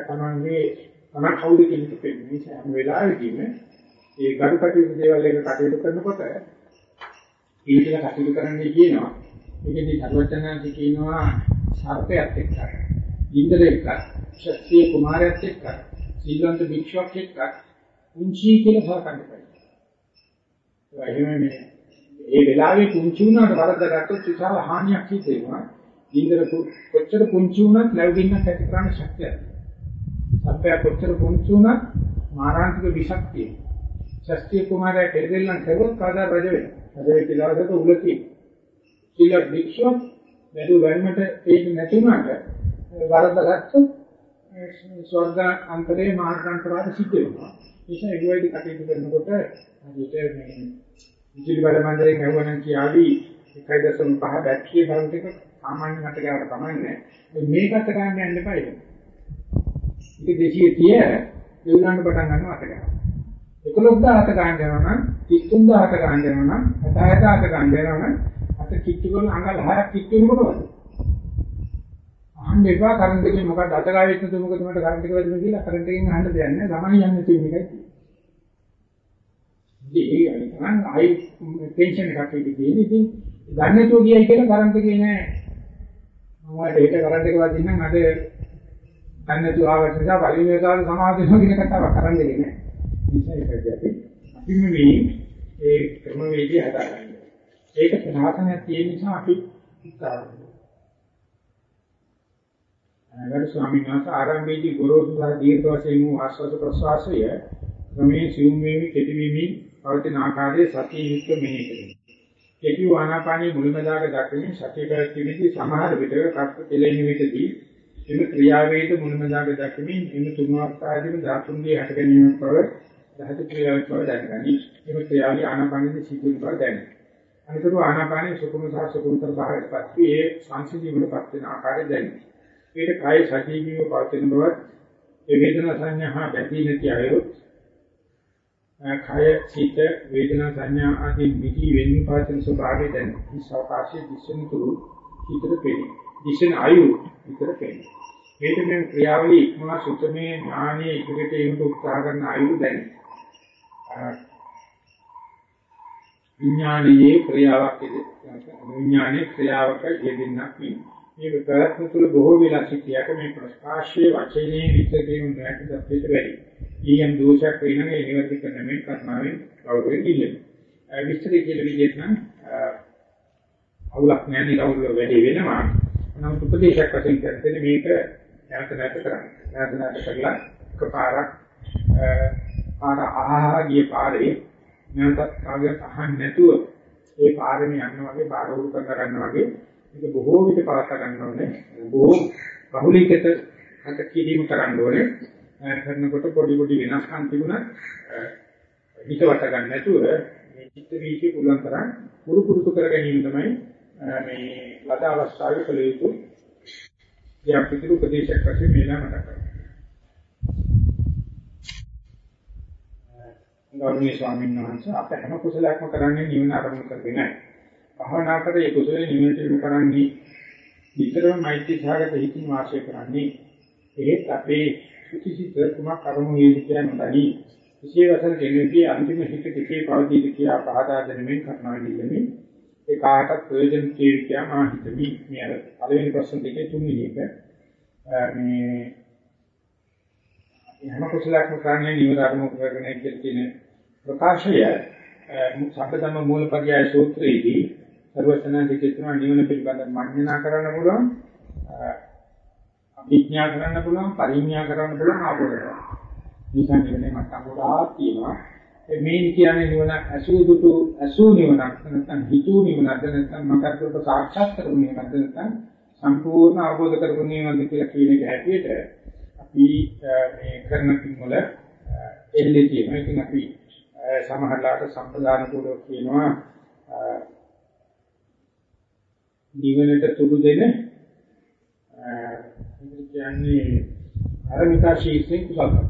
තමන්ගේ තමන් කවුද කියන එක පෙන්නන්නේ හැම වෙලාවෙදීම ඒ ගරුකටයුතු දේවල් එක කටයුතු කරනකොට ඊටල කටයුතු කරන්නයි කියනවා. ඒකදී සර්වඥාන්ති කියනවා සර්පයත් එක්ක, ඉන්ද්‍ර එක්ක, ශක්තිය කුමාරයත් එක්ක, සීලන්ත භික්ෂුවක් එක්ක කුංචි කියලා සලකන්න බෑ. එහෙම මේ ඒ වෙලාවේ කුංචි වුණාට වරද්දාගත්තොත් විශාල හානියක් සිද්ධ වෙනවා. ඉන්ද්‍ර කොච්චර කුංචි වුණත් ලැබෙන්න ඇති කරන්න ශක්තියක්. සර්පයා කොච්චර කුංචි වුණත් මාරාන්තික විෂක් තියෙනවා. ශස්ත්‍රීය කුමාරයා කෙරෙල්ලන් කරුවොත් කාදා රජ වෙනවා. රජ වෙච්ච දවසට උලතියි. කියලා භික්ෂුව බැලු බැලමට ඒක නැති වුණාට වරදගත්තොත් ස්වර්ග අන්තරේ මාර්ගාන්තරාද සිද්ධ වෙනවා. නිසා ඒගොල්ලෝ කටයුතු කරනකොට හදිට මේ විදුලි බල මණ්ඩලයෙන් ඇහුවනම් කියාවි 1.5 බැටරිය බලන්න එක සාමාන්‍ය මට ගාවට කමන්නේ. මේකට ගන්න යන්න එපා ඒක. ඒක 230 දෙවුනන්න පටන් ගන්නවා අත ගන්න. 11000ට ගන්න යනවා නම් 33000ට ගන්න යනවා නම් 60000ට ගන්න යනවා නම් අත කිට්ටු කරන අඟල් 6ක් කිට්ටු වෙනකොට අහන්න එපා කරන්ට් එකේ මොකක්ද අත ගාවෙත් නැතුව මොකද මට කරන්ට් එක වැදුනේ කියලා කරන්ට් එකෙන් අහන්න දෙයක් නැහැ. ගමන යන්නේ තියෙන එකයි. ඉතින් ඒක නම් ආයි ටෙන්ෂන් එකක් එක්ක තියෙන්නේ. ඉතින් ගන්න නැතුව ගියයි කියලා කරන්ට් එකේ නෑ. මම ඒක කරන්ට් එක වදින්නම් අද ගන්න නැතුව ආවට නිසා පරිමේ කාල සමාධිය කියන කතාවක් කරන්න දෙන්නේ නෑ. නිසා ඒකදී අපි අපි මේ ඒ ක්‍රමවේදය හදාගන්න. ඒක සනාතනයක් තියෙන නිසා අපි උත්සාහ කරනවා. ගරු ස්වාමීන් වහන්සේ ආරම්භයේදී ගොරෝසු සහ දීර්ඝ වශයෙන් වූ ආස්වාද ප්‍රසවාසය ක්‍රමයේ සිවුම් වීමි කෙටි වීමි පවතින ආකාරයේ සතිය යුක්ත මෙහි කෙරේ. කෙටි ආනාපානී මුලමදාග දක්වමින් සතිය පැවැත්වීමේදී සමහර විටක කප්ප කෙලෙන විටදී එම ක්‍රියාවේද මුලමදාග දක්වමින් එම තුන් අවස්ථාවේදීම ධාතුන්ගේ හට ගැනීමක් බව ධාතු ක්‍රියාවක් බව දැනගනි. එම ක්‍රියාවේ ආනාපානයේ සිදුවන බව දැනේ. අනිතර ආනාපානයේ සුකුම සහ සුකුමතර භාවයටපත් වී ඒ සංසිඳීමකටපත් වෙන ආකාරය දැනේ. ඊට කාය සජීවීව පවතින බව ඒ වේදනා සංඥා හා බැඳී නැති අයොත් කය සිත වේදනා සංඥා ආදී විදි වෙන්න පවතින ස්වභාවය දැන ඉස්සවකාශයේ දිශන තුරු හිතට පෙනේ. දිශන ආයු හිතට පෙනේ. මේක මේ ක්‍රියාවලිය ඉක්මන සුතමේ ඥානීය ඉදිරියට ඒකට උත්සාහ කරන ආයු දැනේ. විඥානීය ක්‍රියාවක් විඥානීය ක්‍රියාවක යෙදෙන්නක් නෙවෙයි. මේ ප්‍රයත්න තුළ බොහෝ වෙලා සිටියක මේ ප්‍රකාශයේ වචනේ විචකේම නැති තත්ත්වයට වැඩි. ඊයම් දෝෂයක් වෙනම ඒ නිවැරදි කරන මේ කර්මාවෙන් කවුරුත් ඉන්නේ. විස්තර කියලා විදිහට නම් අවුලක් නැහැ නිරවුල වැඩි වෙනවා. නමුත් උපදේශයක් වශයෙන් කියන්නේ මේක නැවත නැවත කරන්න. නැවත නැවත කරලා එකපාරක් පාර ආහා ගිය පාරේ නැවතත් කාගෙත් අහන්න නැතුව ඒ පාරේ යන්න වගේ බාර උරු කරගන්න වගේ මේක බොහෝ විට පවත්වා ගන්න ඕනේ. බොහෝ බහුලීකත අත කිරීම කරන්න ඕනේ. කරනකොට පොඩි පොඩි වෙනස්කම් තිබුණත් හිතවට ගන්න නැතුව මේ චිත්ත වීතිය පුළුවන් තරම් පුරු පුරුදු කර ගැනීම තමයි මේ ලද අවස්ථාවේ කළ යුතු යාපිතිරු උපදේශයක් වශයෙන් මේලා මතක් කරගන්න. ගෞරවනීය ස්වාමීන් වහන්සේ අප හැම කුසලයක්ම කරන්නේ නිවන අරමුණු කරගෙන නැහැ. භවනා කරේ කුසලයේ නිවනට යොමු කරන්නේ විතරම මෛත්‍රී සාගත හිතින් වාසය කරන්නේ. ඒත් අපේ කිසිසිත කුමක් කර්ම වේද කියන දනි විශේෂයෙන් දෙන්නේ අන්තිම හිත කෙසේ පවතීද කියලා පහදා දෙනමින් කරනවා කියන්නේ ඒ කාටත් ප්‍රයෝජන කීර්තිය මා හිතමි මේ අර පළවෙනි ප්‍රශ්න දෙකේ තුන්වෙනි එක මේ හැම කුසලයක්ම කරන්නේ නිවරාරම කරගෙන කියලා කියන ප්‍රකාශය සම්පදම මූලපර්යාය සූත්‍රයේදී සර්වඥාන්සේ කියනවා නිවන පිළිබඳව මඤ්ඤණා කරන්න පුළුවන් අභිඥා කරන්න පුළුවන් පරිඥා කරන්න පුළුවන් ආපෝරණ. නිකන් ඉන්නේ මට අමුඩාක් තියෙනවා. මේ කියන්නේ නිවන ඇසූ දුටු ඇසූ නිවනක් නැත්නම් හිතූ නිවනක් නැත්නම් මකරකට සාක්ෂාත් කරගන්න නිවනක් නැත්නම් සම්පූර්ණ අවබෝධ කරගන්න නිවනක් කියලා කියන එක හැටියට අපි මේ කරන කිමුල එල්ලේ තියෙනවා. ඉතින් අපි සමහරලාට සම්ප්‍රදාන කුලෝ කියනවා නිවනට තුරු දෙන කියන්නේ අරමිතා ශීර්ෂයෙන් කුසල කරනවා.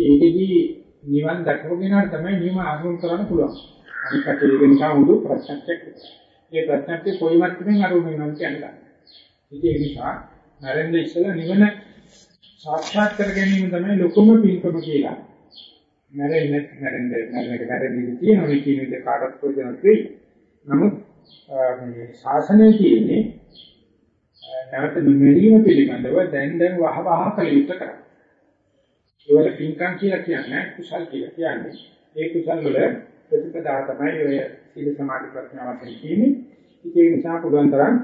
ඒකෙදී නිවන් දැකගෙන තමයි නිවන අනුන් කරන්න පුළුවන්. අනිත් කටේ වෙනකම් උඩු ප්‍රශ්නයක් ඒ ප්‍රශ්නಕ್ಕೆ කොයි මට්ටමින් අරුම වෙනවද කියන්නේ. ඉතින් ඒ නිසා නරෙන්ද ඉස්සලා නිවන සාක්ෂාත් කර ගැනීම තමයි ලොකුම පින්කම කියලා. නරෙන්න නරෙන්ද නරෙන්ද නරෙන්ද කියන මේ කියන විදිහ කාටවත් ප්‍රයෝජනවත් වෙයි. නමුත් මේ ශාසනය කියන්නේ නැවත මෙරීම පිළිබඳව දැන් දැන් වහ වහ කළ යුතු කරා. ඒවල පින්කම් කියලා කියන්නේ කුසල් කියලා කියන්නේ. ඒ කුසල් වල ප්‍රතිපදාව තමයි ඔය සීල සමාධි ප්‍රඥා වශයෙන් කියන්නේ. ඒ නිසා පුළුවන් තරම්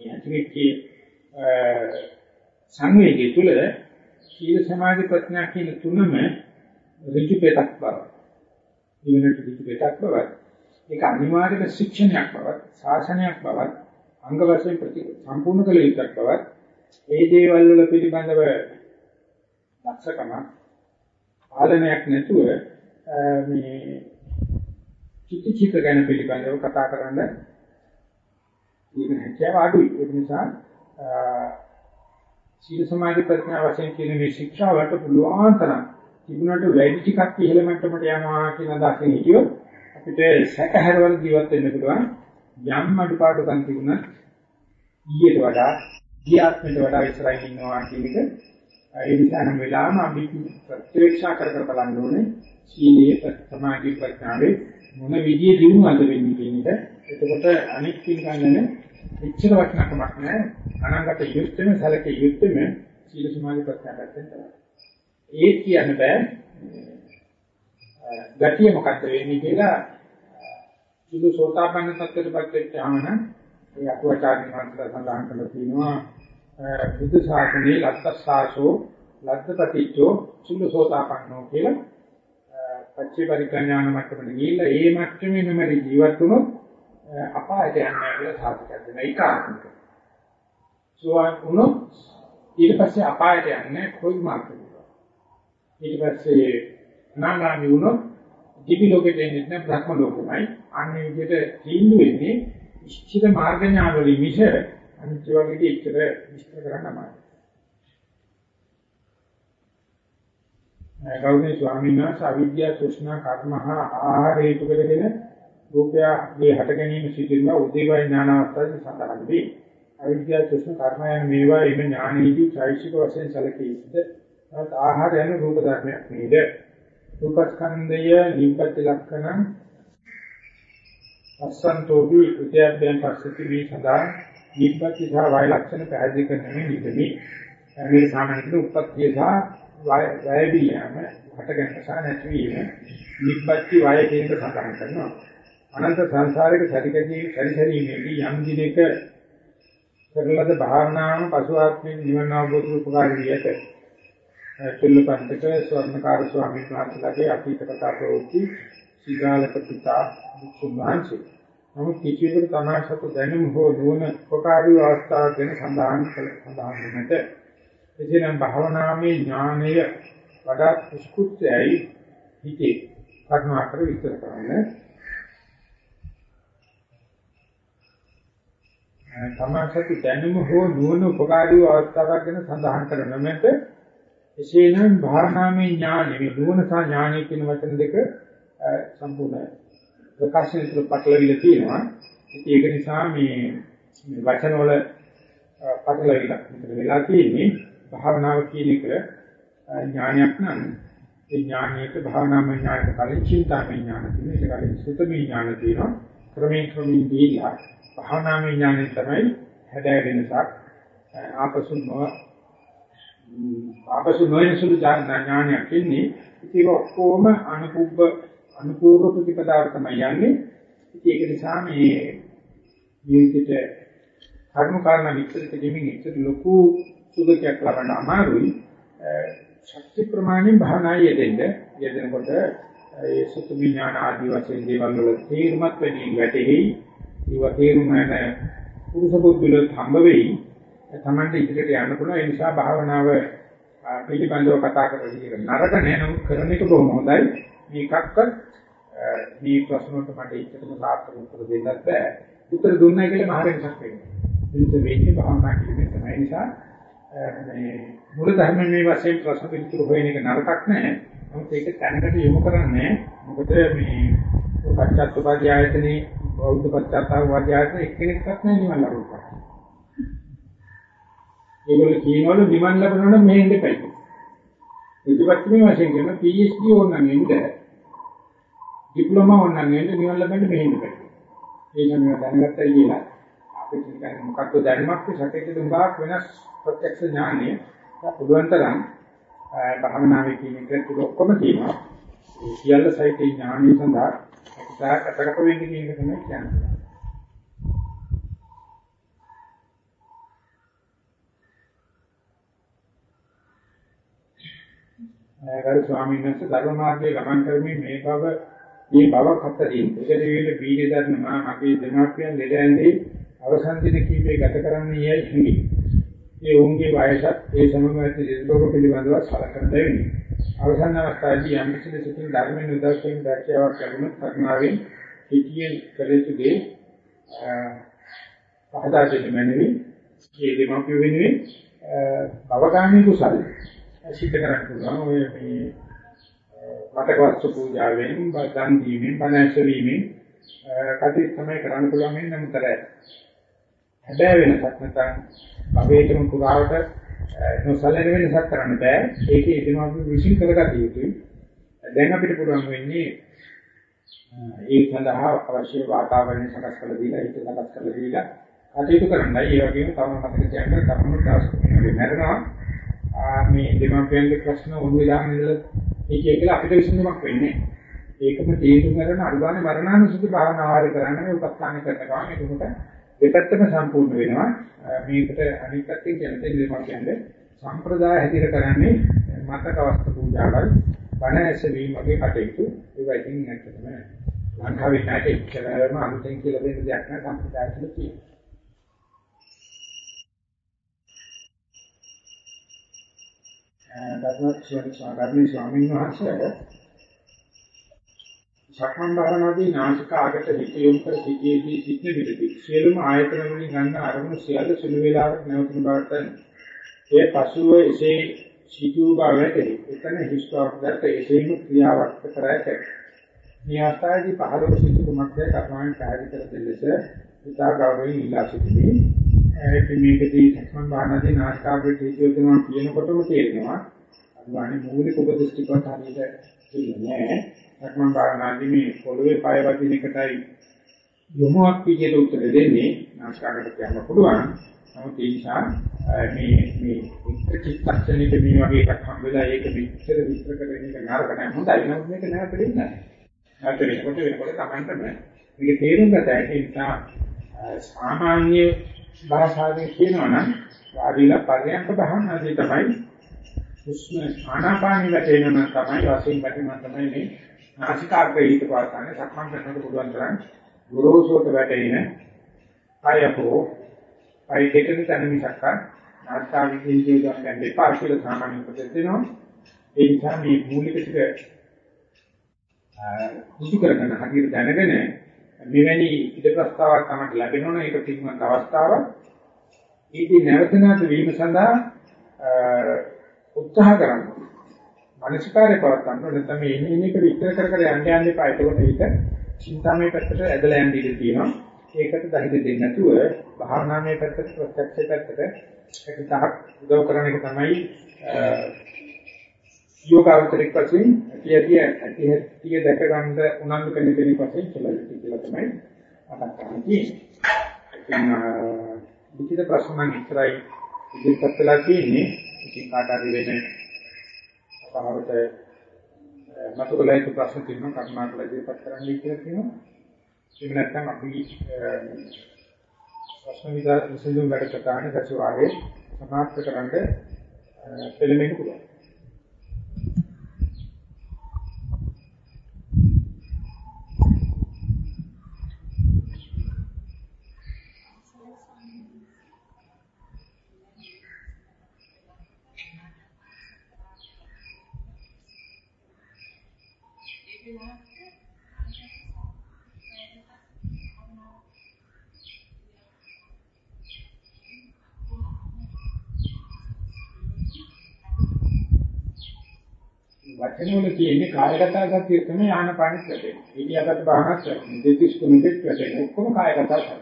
මේ අතිවික්කේ සංවේගය තුල සීල සමාධි ප්‍රඥා කියන තුනම ඍජු පෙතක් බව. ඊවෙනට ඍජු පෙතක් බව. ඒක අනිවාර්යම ශික්ෂණයක් බව, ශාසනයක් බව, අංග වශයෙන් ප්‍රති සම්පූර්ණ කළ යුත්තක් බව. ඒ දේවල් වල පිළිබඳව දක්ෂකම පාලනයක් නැතුව මේ චිත්ත චිත්ත ගැන පිළිබඳව කතා කරන්න ඒක හැකියාව අඩුයි. ඒ නිසා සීල සමාධි ප්‍රඥා වශයෙන් කියන මේ ශික්ෂාවට පුළුවන් තරම් තිබුණට වැඩි ටිකක් ඉහළ මට්ටමට යනවා කියන අදහසින් හිටියොත් අපිට සැකහැරවල ජීවත් වෙන්න පුළුවන් යම් අඩුපාඩුකම් තිබුණත් ඊට වඩා ගියාත්මට වඩා ඉස්සරහින් ඉන්නවා කියන එක ඒ නිසා හැම වෙලාවෙම අපි ප්‍රත්‍යක්ෂා කර කර බලන්න ඕනේ සීලයේ සමාධි ප්‍රඥාවේ මොන විදිහේ දිනුවද වෙන්නේ කියන එක. එතකොට අනිත් කින්කන්නේ එච්චර වටිනකමක් නැහැ. අනංගත යුක්තම සැලකේ යුක්තම සීල සමාධි ප්‍රත්‍යාපත්තෙන් තමයි. ඒ කියන්න බෑ. ගතිය මොකක්ද වෙන්නේ කියලා සුදු සෝතාපන්න සත්‍යයටපත් වෙච්ච ආමන ඒ අකුවාචාර්ය මහන්සලා සඳහන් කරලා තියෙනවා බුද්ධ ශාසනයේ ලත්තස්සාසෝ ලද්දපතිච්චෝ සුදු සෝතාපන්නෝ කියලා පච්චේ පරිඥාන මට්ටමට ගිහිල්ලා ඒ මට්ටමේ මෙමරි ජීවත් වුණොත් අපායට යන්නේ කියලා සාධකයක් දෙන එක ආත්මික. සෝවාන් වුණොත් ඊට පස්සේ අපායට යන්නේ කොයි මාර්ගයකද? ඊට පස්සේ අනාගාමී වුණොත් දිවි ලෝකෙට එන්නේ නැහැ බ්‍රහ්ම ලෝකෙමයි. අන්නේ විදිහට තීන්දුව වෙන්නේ ඉෂ්ඨිත මාර්ග ඥාන වලින් මිස අනිත් වගේ ඉච්ඡර විස්තර කරන්න අමාරුයි. ගෞරවනීය ස්වාමීන් වහන්සේ අවිද්‍යාව තෘෂ්ණා කර්ම හා ආහාර හේතු කරගෙන රූපයගේ හට ගැනීම සිදුවීම උදේවයි ඥාන අවස්ථාවේ සඳහන් වේ. අවිද්‍යාව තෘෂ්ණා කර්ම යන මේවා එම ඥානෙදී චෛසික වශයෙන් සැලකී ඉස්ද ආහාර යන රූප ධර්මයක් නේද? රූපස්කන්ධය නිප්පත් ලක්ෂණ අසන්තෝපි උද්‍යප්පයන් පස්සති වී සදා නිප්පත් සහ වය ලක්ෂණ පැහැදිලි කරන්නේ නිදෙමි. මේ සාමාන්‍යයෙන් උපත්ය සහ වැය බියම හටගෙන සහ නැතිවීම නිබ්බත්ති වය කියන සඳහන් කරනවා. අනන්ත සංසාරික සැරිකදී සැරිසැරීමේදී යම් දිනක කරලද භාවනාවම පසු ආත්මයෙන් නිවන අවබෝධ උපකාරී වියත. චුල්ලපන්තක ස්වර්ණකාර ස්වාමීන් වහන්සේලාගේ අතීත කතා ප්‍රවෘත්ති සීගාලක පිතා දුක්ඛාංශේ. නමුත් කිසිවෙකුට තමාසතු දැනුම හෝ නුවණ උපකාරී අවස්ථාවක් ගැන සඳහන් කළ සඳහන් වෙන්නට එසේනම් භාවනාමේ ඥානය වඩා කුස්කුත්යයි හිතේ කර්මාකර විස්තර කරන්න. සමාසති දැනුම හෝ නුවණ උපකාරී අවස්ථාවක් ගැන සඳහන් කරන මත එසේනම් භාවනාමේ ඥානෙ මේ නුවණ සහ ඥානෙ කියන වචන දෙක සම්පූර්ණ ප්‍රකාශනය තුළ පටලවිලා තියෙනවා. ඒක නිසා මේ වචන වල පටලවිලා වෙලා තියෙන්නේ. භාවනාව කියන එක ඥානයක් නම්. ඒ ඥානයට භාවනාම ඥානයට කලින් චින්තාම ඥාන තියෙනවා. ඒක කලින් සුතමී ඥාන තියෙනවා. ක්‍රමයෙන් ක්‍රමයෙන් දීලා භාවනාම ඥානය තමයි හැදෑ වෙනසක් ආපසු නො ආපසු නොයන සුළු ඥානයක් ඉන්නේ ඒක ඔක්කොම අනුපුබ්බ අනුපූර්ව ප්‍රතිපදාවට තමයි යන්නේ ඒක නිසා මේ ජීවිතේට කර්ම කාරණා විස්තර දෙමින් එච්චර ලොකු සුගතියක් ලබන්න අමාරුයි. ශක්ති ප්‍රමාණයෙන් භාවනා යෙදෙන්න යෙදෙනකොට ඒ සුතු විඥාන ආදී වශයෙන් දේවල් වල තේරුමත් වෙන්නේ වැටෙහි. ඒවා තේරුම නැ පුරුෂ බුද්ධිල හම්බ වෙයි. තමන්ට ඉදිරියට යන්න පුළුවන්. ඒ නිසා භාවනාව පිළිබඳව කතා කරලා නරක නෑ නමුත් කරන එක බොහොම හොඳයි. මේකක්වත් මේ ප්‍රශ්න වලට මට ඉච්ඡතම සාර්ථක උත්තර දෙන්නත් බෑ. උත්තර දුන්නයි කියලා මහරෙන්සක් වෙන්නේ. එනිසා වෙන්නේ භාවනා කිරීමේ තමයි නිසා මේ මුල ධර්මයේ මේ වශයෙන් ප්‍රශ්න පිළිතුරු හොයන එක නරකක් නෑ. නමුත් ඒක තැනකට යොමු කරන්නේ මොකද මේ පච්චත්තුපාදී ආයතනේ බෞද්ධ පච්චත්තාවාදී ආයතන එක්කෙනෙක්වත් නෑ නිවන් ලබන්න. ඒගොල්ලෝ කියනවලු නිවන් ලබනවනම් මෙහෙන් දෙපයි. ප්‍රතිපත්තිමේ වශයෙන් කියන PhD ඕනනම් එන්න ඩිප්ලෝමා ඕනනම් එන්න නිවන් ලබන්න මෙහෙන් දෙපයි. ඒක නම දැනගත්තයි කියලා අපිට කියන්නේ මොකක්ද දැනුමක් සැකේට දුඟාක් වෙනස් ප්‍රත්‍යක්ෂ ඥානය පුළුවන් තරම් භාවනාවේ කියන එක තුල ඔක්කොම තියෙනවා. ඒ සියල්ල සහිත ඥානය සඳහා අපිට අතකට වෙන්නේ කියන එක තමයි කියන්නේ. ගරු ස්වාමීන් වහන්සේ ධර්ම මාර්ගයේ ගමන් කරමින් මේ බව මේ බව කතරින් එකට වේල බීජ ධර්ම අපේ දෙමාපියන් දෙදැන්දී අවසන් දින කීපේ ගත කරන්නේ යයි හිමි. ඒ උන්ගේ වයසත් ඒ සමග ඇති දෙලෝක පිළිබඳව සලකන දෙවෙනි. අවසන් අවස්ථාවේදී යම් කිසි දෙයකින් ධර්මයෙන් උදව්වෙන් දැක්කාවක් ලැබුණොත් කර්මාවෙන් හිතියෙන් කළේතුගේ පහදා දෙන්න මැනවි. මේ දෙමාපිය වෙනුවෙන් භවගාමී කුසල සිද්ධ කරන්න පුළුවන්. ඔය මේ මතක වස්තු පූජාවෙන්, බදන් දීමෙන්, බණැස වීමෙන් කටයුතු තමයි කරන්න පුළුවන් වෙන නමුතර හැබැයි වෙනසක් නැත්නම් භවයේම පුරාවට නොසලෙන වෙනසක් කරන්න බෑ. ඒකේ ඉදීම විශ්ින් කරගatiya යුතුයි. දැන් අපිට පුළුවන් වෙන්නේ ඒ සඳහා අවශ්‍ය වාතාවරණය සකස් කරලා දීලා ඒක සකස් කරලා දීලා කටයුතු කරන්නයි. ඒ වගේම තම මතක තියාගන්න තමනුත් තාස්කම් මැරෙනවා. මේ දෙමාපියන්ගේ ප්‍රශ්න ඔළුවේ දාගෙන ඉඳලා ඒකේ කියලා අපිට විසඳුමක් වෙන්නේ. ඒකම තේරුම් ගන්න අනුගාමී මරණානුසුති භාවනා ආරය කරන්න මේ උපස්ථාන කරන ගමන් එතකොට දෙපැත්තම සම්පූර්ණ වෙනවා. මේකට අනිත් පැත්තෙන් කියන දෙමාපියන්ගේ සම්ප්‍රදාය හැටියට කරන්නේ මතක අවස්ථ පූජාවල් බණ ඇසවීම වගේ කටයුතු ඒවා ඉතින් නැත්නම් ලංකාවේ නැටි කියලා අලුතෙන් කියලා දෙන්න දෙයක් නෑ සම්ප්‍රදාය තුළ තියෙනවා. ධර්ම ස්වාමීන් වහන්සේ සක්මන් භාවනාවේ නාසික ආගත හිත යොමු කර සිටියේදී සිටින විදිහට සියලුම ආයතන වලින් ගන්න අරමුණු සියල්ල සුළු වේලාවක් නැවතුන බවට ඒ පසුව එසේ සිටු බවට එතන හිස්තාවකට එසේම ක්‍රියාවක් කරයි. මේ අවස්ථාවේදී පහළව සිටු කුමක්ද කර්මාවෙන් පැහැදිලි කර දෙලෙස ඉතා ගෞරවයෙන් ඉල්ලා සිටිනේ. ඒකෙ මේකදී සක්මන් භාවනාවේ නාසික ආගත හිත යොදනවා කියනකොටම තේරෙනවා අනිවාර්ය මූලික උපදේශ ටිකක් හරියට දෙන්නේ නැහැ. සක්මන් භාවනාදී මේ පොළවේ පය වදින එකටයි යොමුක් විදියට උත්තර දෙන්නේ නාස්කාරකට කියන්න පුළුවන්. නමුත් ඒ නිසා මේ මේ එක චිත්තක්ෂණයක මේ වගේ එකක් හම් වෙලා ඒක විස්තර විස්තර කරගෙන ඉන්න නරක නැහැ. හොඳයි. නමුත් මේක නැවත දෙන්නේ නැහැ. නැවත වෙනකොට වෙනකොට තමන්ටම මේක තේරුම් ගත හැකි නිසා සාමාන්‍ය භාෂාවෙන් කියනවා නම් වාදීලා පරියන්ක භාවනාදී තමයි හුස්ම ආනාපානි වැටෙනවා තමයි වශයෙන් වැටෙනවා තමයි මේ නාසිකාග්‍රේ හිත පාසන්නේ සක්මන් කරනකොට පුළුවන් තරම් ගොරෝසුට වැටෙන අයපෝ අයි දෙකෙන් තන මිසක් නාස්කාගේ ජීවිතයක් ගන්න එපා කියලා සාමාන්‍ය උපදෙස් දෙනවා. ඒ නිසා මේ මූලික ටික මුසු කරගෙන හරියට දැනගෙන මෙවැනි ඉද ප්‍රස්තාවක් තමයි ලැබෙනවනේ ඒක පිටුමත් අවස්ථාවක්. ඉතින් නැවත නැවත වීම සඳහා උත්සාහ කරනවා මනසිකාරය පවත්තන්න ඕනේ නැත්නම් මේ එන්නේ එන්නේ එක විස්තර කර කර යන්න යන්න එපා. ඒකෝට ඒක චින්තාමය පැත්තට ඇදලා යන්න ඉඩ තියෙනවා. ඒකට දහිත දෙන්නේ නැතුව භාවනාමය පැත්තට ප්‍රත්‍යක්ෂ පැත්තට ඒක තාක් උදව් කරන එක තමයි යෝගාවතරික වශයෙන් ඇතිය ඇතිය ඇතිය දැක ගන්න උනන්දු කරන කෙනෙක් වශයෙන් කියලා කියලා තමයි මතක් කරන්නේ. ඉතින් විචිත ප්‍රශ්න නම් ඉතරයි ඉදිරිපත් වෙලා තියෙන්නේ. ඉතින් කාට හරි වෙන සභාවට මතකලා යුතු ප්‍රශ්න තියෙනවා කර්මාකල ඉදිරිපත් කරන්න කියලා කියනවා. එහෙම නැත්නම් අපි ප්‍රශ්න විසඳුම් වැඩසටහන සතිවාරයේ සමාප්ත කරන්න පෙළඹෙන්න පුළුවන්. වචන වල තියෙන්නේ කායගත සතිය තමයි ආනපානිත් වැටෙන්නේ. ඉන්දියාගත භාවනාත් වැටෙන්නේ. දෙතිස් කුණෙත් වැටෙන්නේ. ඔක්කොම කායගත සතිය.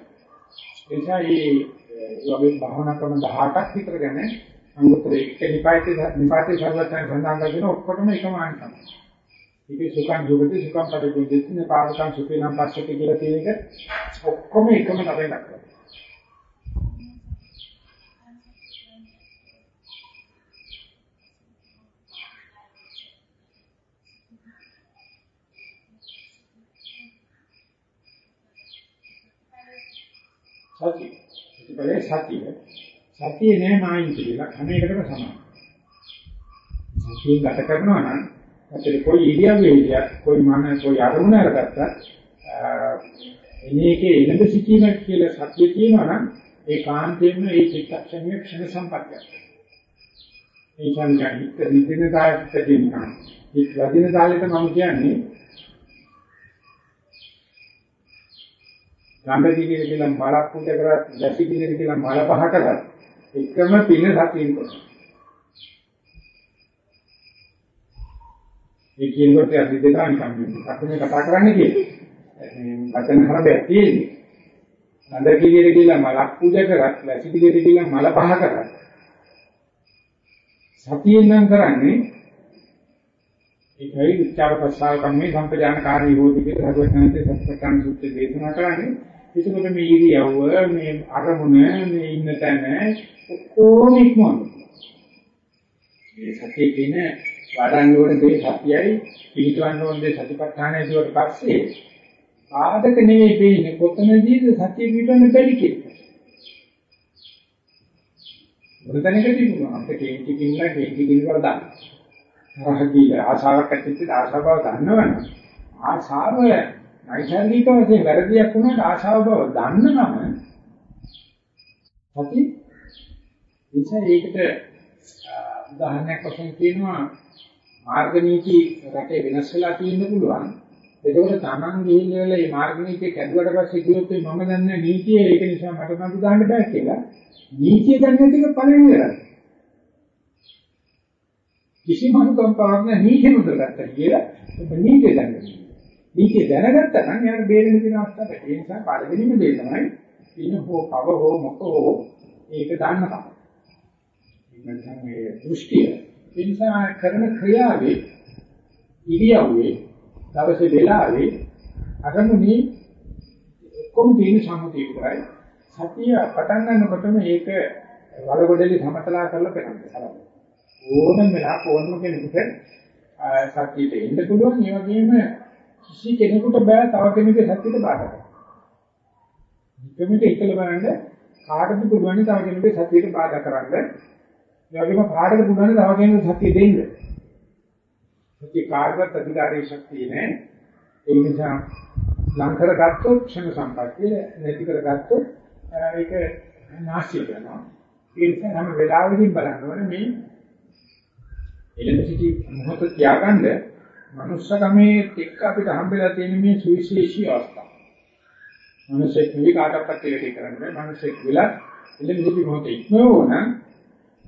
ඒ නිසා මේ වගේ භාවනා ක්‍රම 18ක් විතර ගැන අංගුත්තර එක්ක නිපාතේ නිපාතේ සර්වතන සඳහන් කරගෙන ඔක්කොටම එකම ආන්තම. ඉතින් සුඛං දුගති සුඛං පරිපූර්ණ පාරකං සුඛේනම් පස්සට කියලා තියෙන එක ඔක්කොම එකම තමයි දක්වන්නේ. සතිය. ප්‍රතිපලේ සතිය. සතිය නෑ මායින් කියලා කණ එකකට සමානයි. සිහින් ගත කරනවා නම් අපිට કોઈ ඉරියව්වේ හිටියත් કોઈ මන કોઈ අරමුණ අරගත්තත් එනේකේ ඉඳ සිටීම කියලා සත්‍ය කියනවා නම් ඒ කාන්තේම ඒ චිත්තක්ෂණයේ ක්ෂණ සම්පත්තියක්. ඒ සංඥා හිත නිදින කායත් කියනවා. ඒ වදින කාලෙට මම කියන්නේ ගඟ දිගේ කියලා මලක් පුට කරත් දැසි දිගේ කියලා මල පහ කරත් එකම පින සතියින් කරනවා. ඒ කියනකොට අපි දෙකා නිකන් අපිනේ කතා කරන්නේ කියන්නේ. මේ වචන හරබයක් තියෙන්නේ. ගඟ දිගේ කියලා මලක් පූජා කරත් දැසි දිගේ කියලා මල පහ කරත් සතියෙන් නම් කරන්නේ ඒකයි උච්චාර ප්‍රසාර කම්මේ සම්පජානකාරී හෝති කියලා හදුවන්නේ සත්‍යකම් සුත්‍රය දේශනා කරන්නේ එතකොට මේ ඉරියව්ව මේ අරමුණ මේ ඉන්න තැන ඔක්කොම ඉක්මවන. මේ සතිය කියන වඩන්න ඕන දේ සතියයි පිළිතුරන්න ඕන දේ සතිපට්ඨානය දුවට පස්සේ ආදක නෙවෙයි දෙන්නේ කොතනදීද සතිය පිටවන්න බැරි කියලා. මොකදැනකදී පුළුවන් අපිට කේන්ති කින්ලා කේන්ති කින්වල දාන්න. රහදී ආශාවක් ඇතිවෙච්ච ආශාව බව දන්නවනේ. ආශාව නෛසර්ගික වශයෙන් වැරදියක් වුණාට ආශාව බව දන්නනම අපි ඉතින් ඒකට උදාහරණයක් වශයෙන් කියනවා මාර්ග නීති රටේ වෙනස් වෙලා තියෙන්න පුළුවන්. එතකොට Taman ගිහිල්ලා මේ මාර්ග නීතිය කැඩුවට පස්සේ කිව්වොත් මම දන්නේ නීතිය ඒක නිසා මට නඩු දාන්න බෑ කියලා. නීතිය දන්නේ ටික පළවෙනි වෙලාවට. කිසිම අනුකම්පාවක් නැහැ නීතිය මුදලට කියලා. ඔබ නීතිය දන්නේ. මේක දැනගත්තා නම් යාට බේරෙන්න තියෙන අවස්ථාවක්. ඒ නිසා පළවෙනිම දේ තමයි ඉන්න හෝ කව හෝ මොක හෝ ඒක දන්නවා. නැත්නම් මේ දෘෂ්ටිය. ඒ නිසා කරන ක්‍රියාවේ ඉරියව්වේ දවසේ වෙලාවේ අරමුණේ කොම් දින සම්මුතිය විතරයි. සතිය පටන් ගන්නකොටම ඒක වලගොඩලි සමතලා කරලා පෙන්නනවා. ඕනම වෙලාවක ඕනම කෙනෙකුට සතියට එන්න පුළුවන්. ඒ වගේම කිසි කෙනෙකුට බෑ තව කෙනෙකුගේ සත්‍යයට බාධා කරන්න. නිකමිට ඉතල බලන්න කාටද පුළුවන් තව කෙනෙකුගේ සත්‍යයට බාධා කරන්න. ඒ වගේම කාටද පුළුවන් තව කෙනෙකුට සත්‍ය දෙන්න. සත්‍ය කාර්යවත් අධිකාරී ශක්තිය නෑ. ඒ නිසා ලං කරගත්තොත් ක්ෂණ සම්පත්තිය නැති කරගත්තොත් ඒක නැස්ති වෙනවා. ඒ නිසා හැම වෙලාවෙදීම බලන්න ඕනේ මේ එලෙම සිටි මොහොත තියාගන්න මනුස්සකමේ එක්ක අපිට හම්බෙලා තියෙන මේ සුවිශේෂී අවස්ථාව. මනුස්සෙක් නෙවෙයි කාටවත් ඉලක්ක කරන්නේ. මනුස්සෙක් විලා ඉලෙමිදි මොහොත ඉක්මවන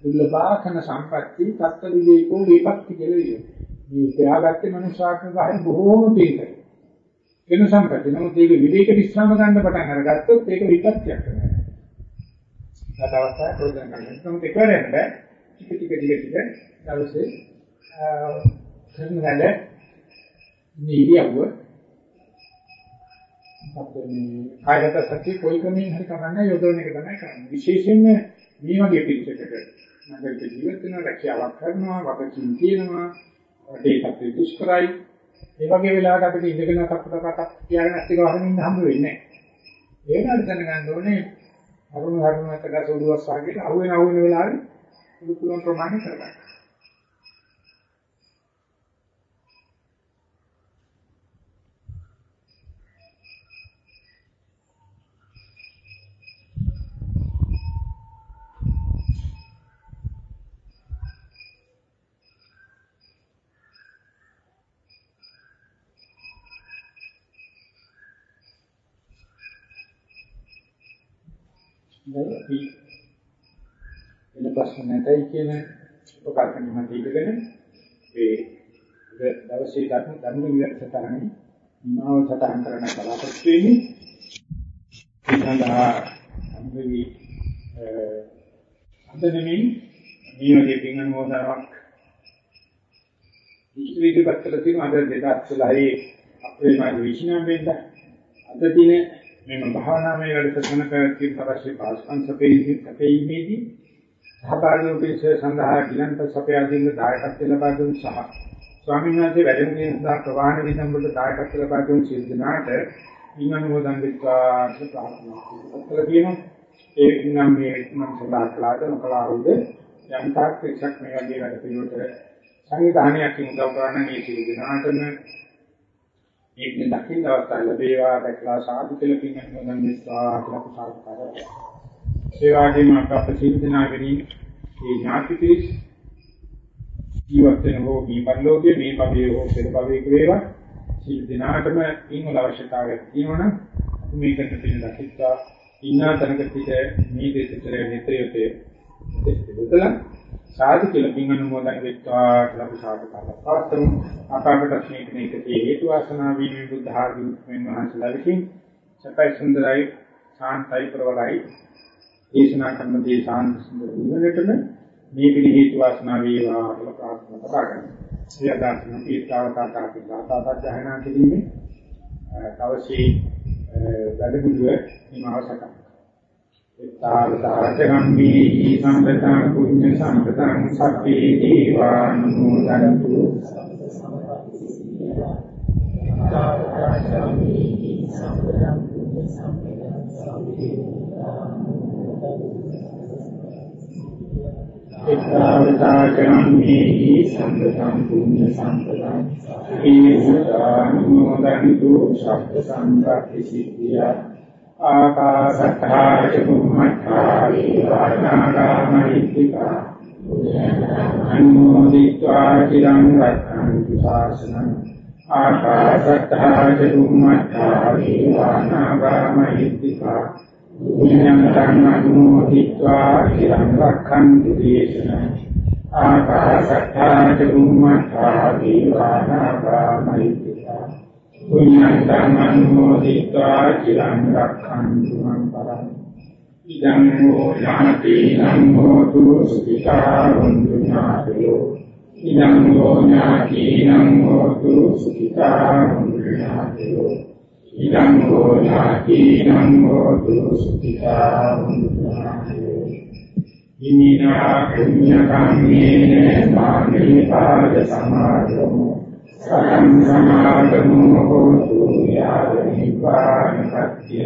දුර්ලභාකන සම්පatti තත්ත්ව විවේකෝ විපක්ති කියලා කියනවා. මේ ප්‍රයාගත්තේ මනුස්සාත්ම භාවය බොහෝම පිළිකයි. වෙන සම්පatti නමුත් ඒක විවේක විශ්‍රාම ගන්න පටන් අරගත්තොත් ඒක විපත්‍යක් වෙනවා. තවස්ථා ප්‍රෝග්‍රෑම් කරනවා. නමුත් ඒක වෙන්නේ බෑ. ටික ටික ටික ටික දවසේ කරන වැඩ මේ ඉරියව්ව අපේ කායගත සත්‍ය කොයි ක්‍රමයෙන් හරි කරන්න යොදවන එක තමයි කරන්නේ. විශේෂයෙන්ම මේ වගේ පිළිසකට නගර ජීවිත වෙන රැකියාවක් කරනවා, වගකීම් තියෙනවා, ඒකත් දුෂ්කරයි. ඒ වගේ වෙලාවට අපිට ඉඳගෙන කප්පට කටක් තියාගෙන ඇස්තික වහගෙන ඉන්න හම්බ වෙන්නේ නැහැ. ඒකට දැනගන්න ඕනේ අරුණ හරුණකට ගසෝදුවක් වගේ අහුවෙන අහුවෙන වෙලාවේ පුළු පුළුවන් ප්‍රමාණය කරගන්න. දැන් අපි වෙන ප්‍රශ්න නැතයි කියන උපකල්පන මත ඉඳගෙන ඒ දවසේ ධර්ම ධර්ම විවර්තනයේ මාව සටහන් කරන්න බලාපොරොත්තු වෙන්නේ ඉතනදා අම්බවි අදනෙමින් මේ වගේ පින් අනුමෝදනාවක් ඉතිවිදපත් කළ තියෙන අද 2016 අප්‍රේල් මාස 29 වෙනිදා අද දිනේ මෙම භාවනාමය වැඩසටහන පැවැත්වීමට අවශ්‍ය පාස්කම් සපෙීමේදී සහභාගී වූ සඳහා ගිලන්ත සපයා දෙන දායකත්ව ලබා දුන් සහ ස්වාමීන් වහන්සේ වැඩම කිරීම සඳහා ප්‍රවාහන විසම්බුද්ධ දායකත්ව ලබා දුන් සියලු දෙනාට ඉන්නනුමෝදන් වෙත්වා ප්‍රාර්ථනා කරලා තියෙනවා ඒ නම් මේ මම සදා කළාද නොකලාවුද යම් තාක් ක්ෂක් මේ වගේ වැඩ පිළිවෙලට සංවිධානයක් උදව් කරන මේ සියලු දෙනාටම මේක දකින්න අවස්ථාව ලැබේවා දැක්ලා සාදු කියලා පින්නක් මොනනම් විශ්වාස කරලා සාර්ථකව. ඒ වගේම අපට සියලු දෙනාගෙනි මේ ඥාති පිළිස් ජීවත් වෙන හෝ මේ පරිලෝකයේ මේ පදේ හෝ පෙර පදේක වේවා. සියලු දෙනාටම ඉන්වල අවශ්‍යතාවයක් තියෙනවනම් අපි මේකට පින්න දකිත්තා ඉන්නා තැනක පිට මේ දෙතර නිතරයතේ දෙතලා සාදු කියලා පින් අනුමෝදන් වෙත්වා කියලා අපි සාදු කරලා පාස්තමු අපකට මේකේ හේතු වාසනා වීම බුද්ධ ආගමික මහන්සලා විසින් සපයි සුන්දරයි සාන්තයි ප්‍රවරයි දේශනා කරන දේ සාන්ත සුන්දර වීමකටම මේ පිළි හේතු වාසනා වේවා කියලා ප්‍රාර්ථනා කරගන්න. සියදාසන ඊතාවතාවතා කියලා සාධාරණ කිරීමේ තවසේ වැඩමුළුව නිමාවසකම්. තාවතාචගම්මේ සම්පතං පුඤ්ඤ සම්පතං සබ්බේ දීවානුමෝදන්තු තාවතාචගම්මේ සම්පතං පුඤ්ඤ සම්පතං සබ්බේ තාවතාචගම්මේ සම්පතං පුඤ්ඤ සම්පතං සබ්බේ දීවානුමෝදන්තු සබ්බ සම්පත්ති සිද්ධියා ආකාශත්තා චුම්මත්තා වේවානාගාමහිත්‍තිකා අනුමෝදිत्वा චිරං රක්ඛන්තු ශාසනං ආකාශත්තා චුම්මත්තා පුඤ්ඤං ධම්මං අනුමෝදිत्वा চিරං රක්ඛන්තු දේශනං ආකාශත්තාන චුම්මත්තා දීවානාගාමයිත්‍යා පුඤ්ඤං ධම්මං අනුමෝදිत्वा চিරං රක්ඛන්තු මං පරං ඉදං හෝ යාති නං හෝතු සුඛිතා වന്തു ඥාතයෝ ඉදං හෝ ඥාති නං හෝතු සුඛිතා වന്തു ඥාතයෝ ඉදං හෝ ඥාතේනං හෝතු සුඛිතා වന്തു ඥාතයෝ ඉමිනා පුඤ්ඤ කම්මේන මාමේ පාද සමාදමෝ සතං සමාගමෝ හෝතු යාව නිපාන සත්‍ය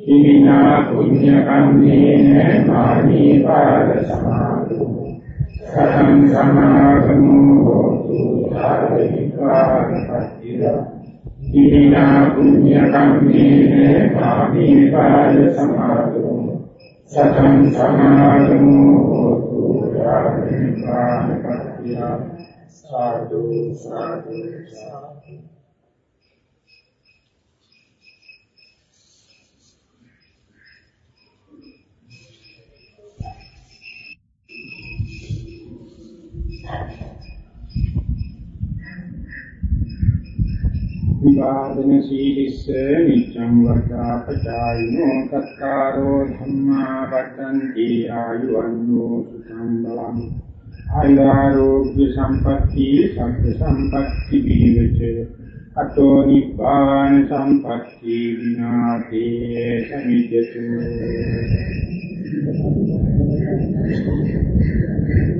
හිමිනා පුඤ්ඤ කම්මේන මානී පාද සමාගමෝ සතං සමාගමෝ හෝතු යාව නිපාන සත්‍ය හිමිනා පුඤ්ඤ කම්මේන මානී පාද සමාගමෝ සතං සමාගමෝ හෝතු යාව නිපාන සත්‍ය සාදු සාදු සාදු. විවාදන සීලිස්ස නිච්ඡං වර්ගාපචායිනෝ තත්කාරෝ ධම්මා වද්දන්ති ආයුවන්නෝ සුඛං බලං ආයුරෝග්‍ය සම්පatti සබ්බ සම්පatti විවච අතෝ නිපාන සම්පatti විනාතේ සමිජ්ජතු Thank you.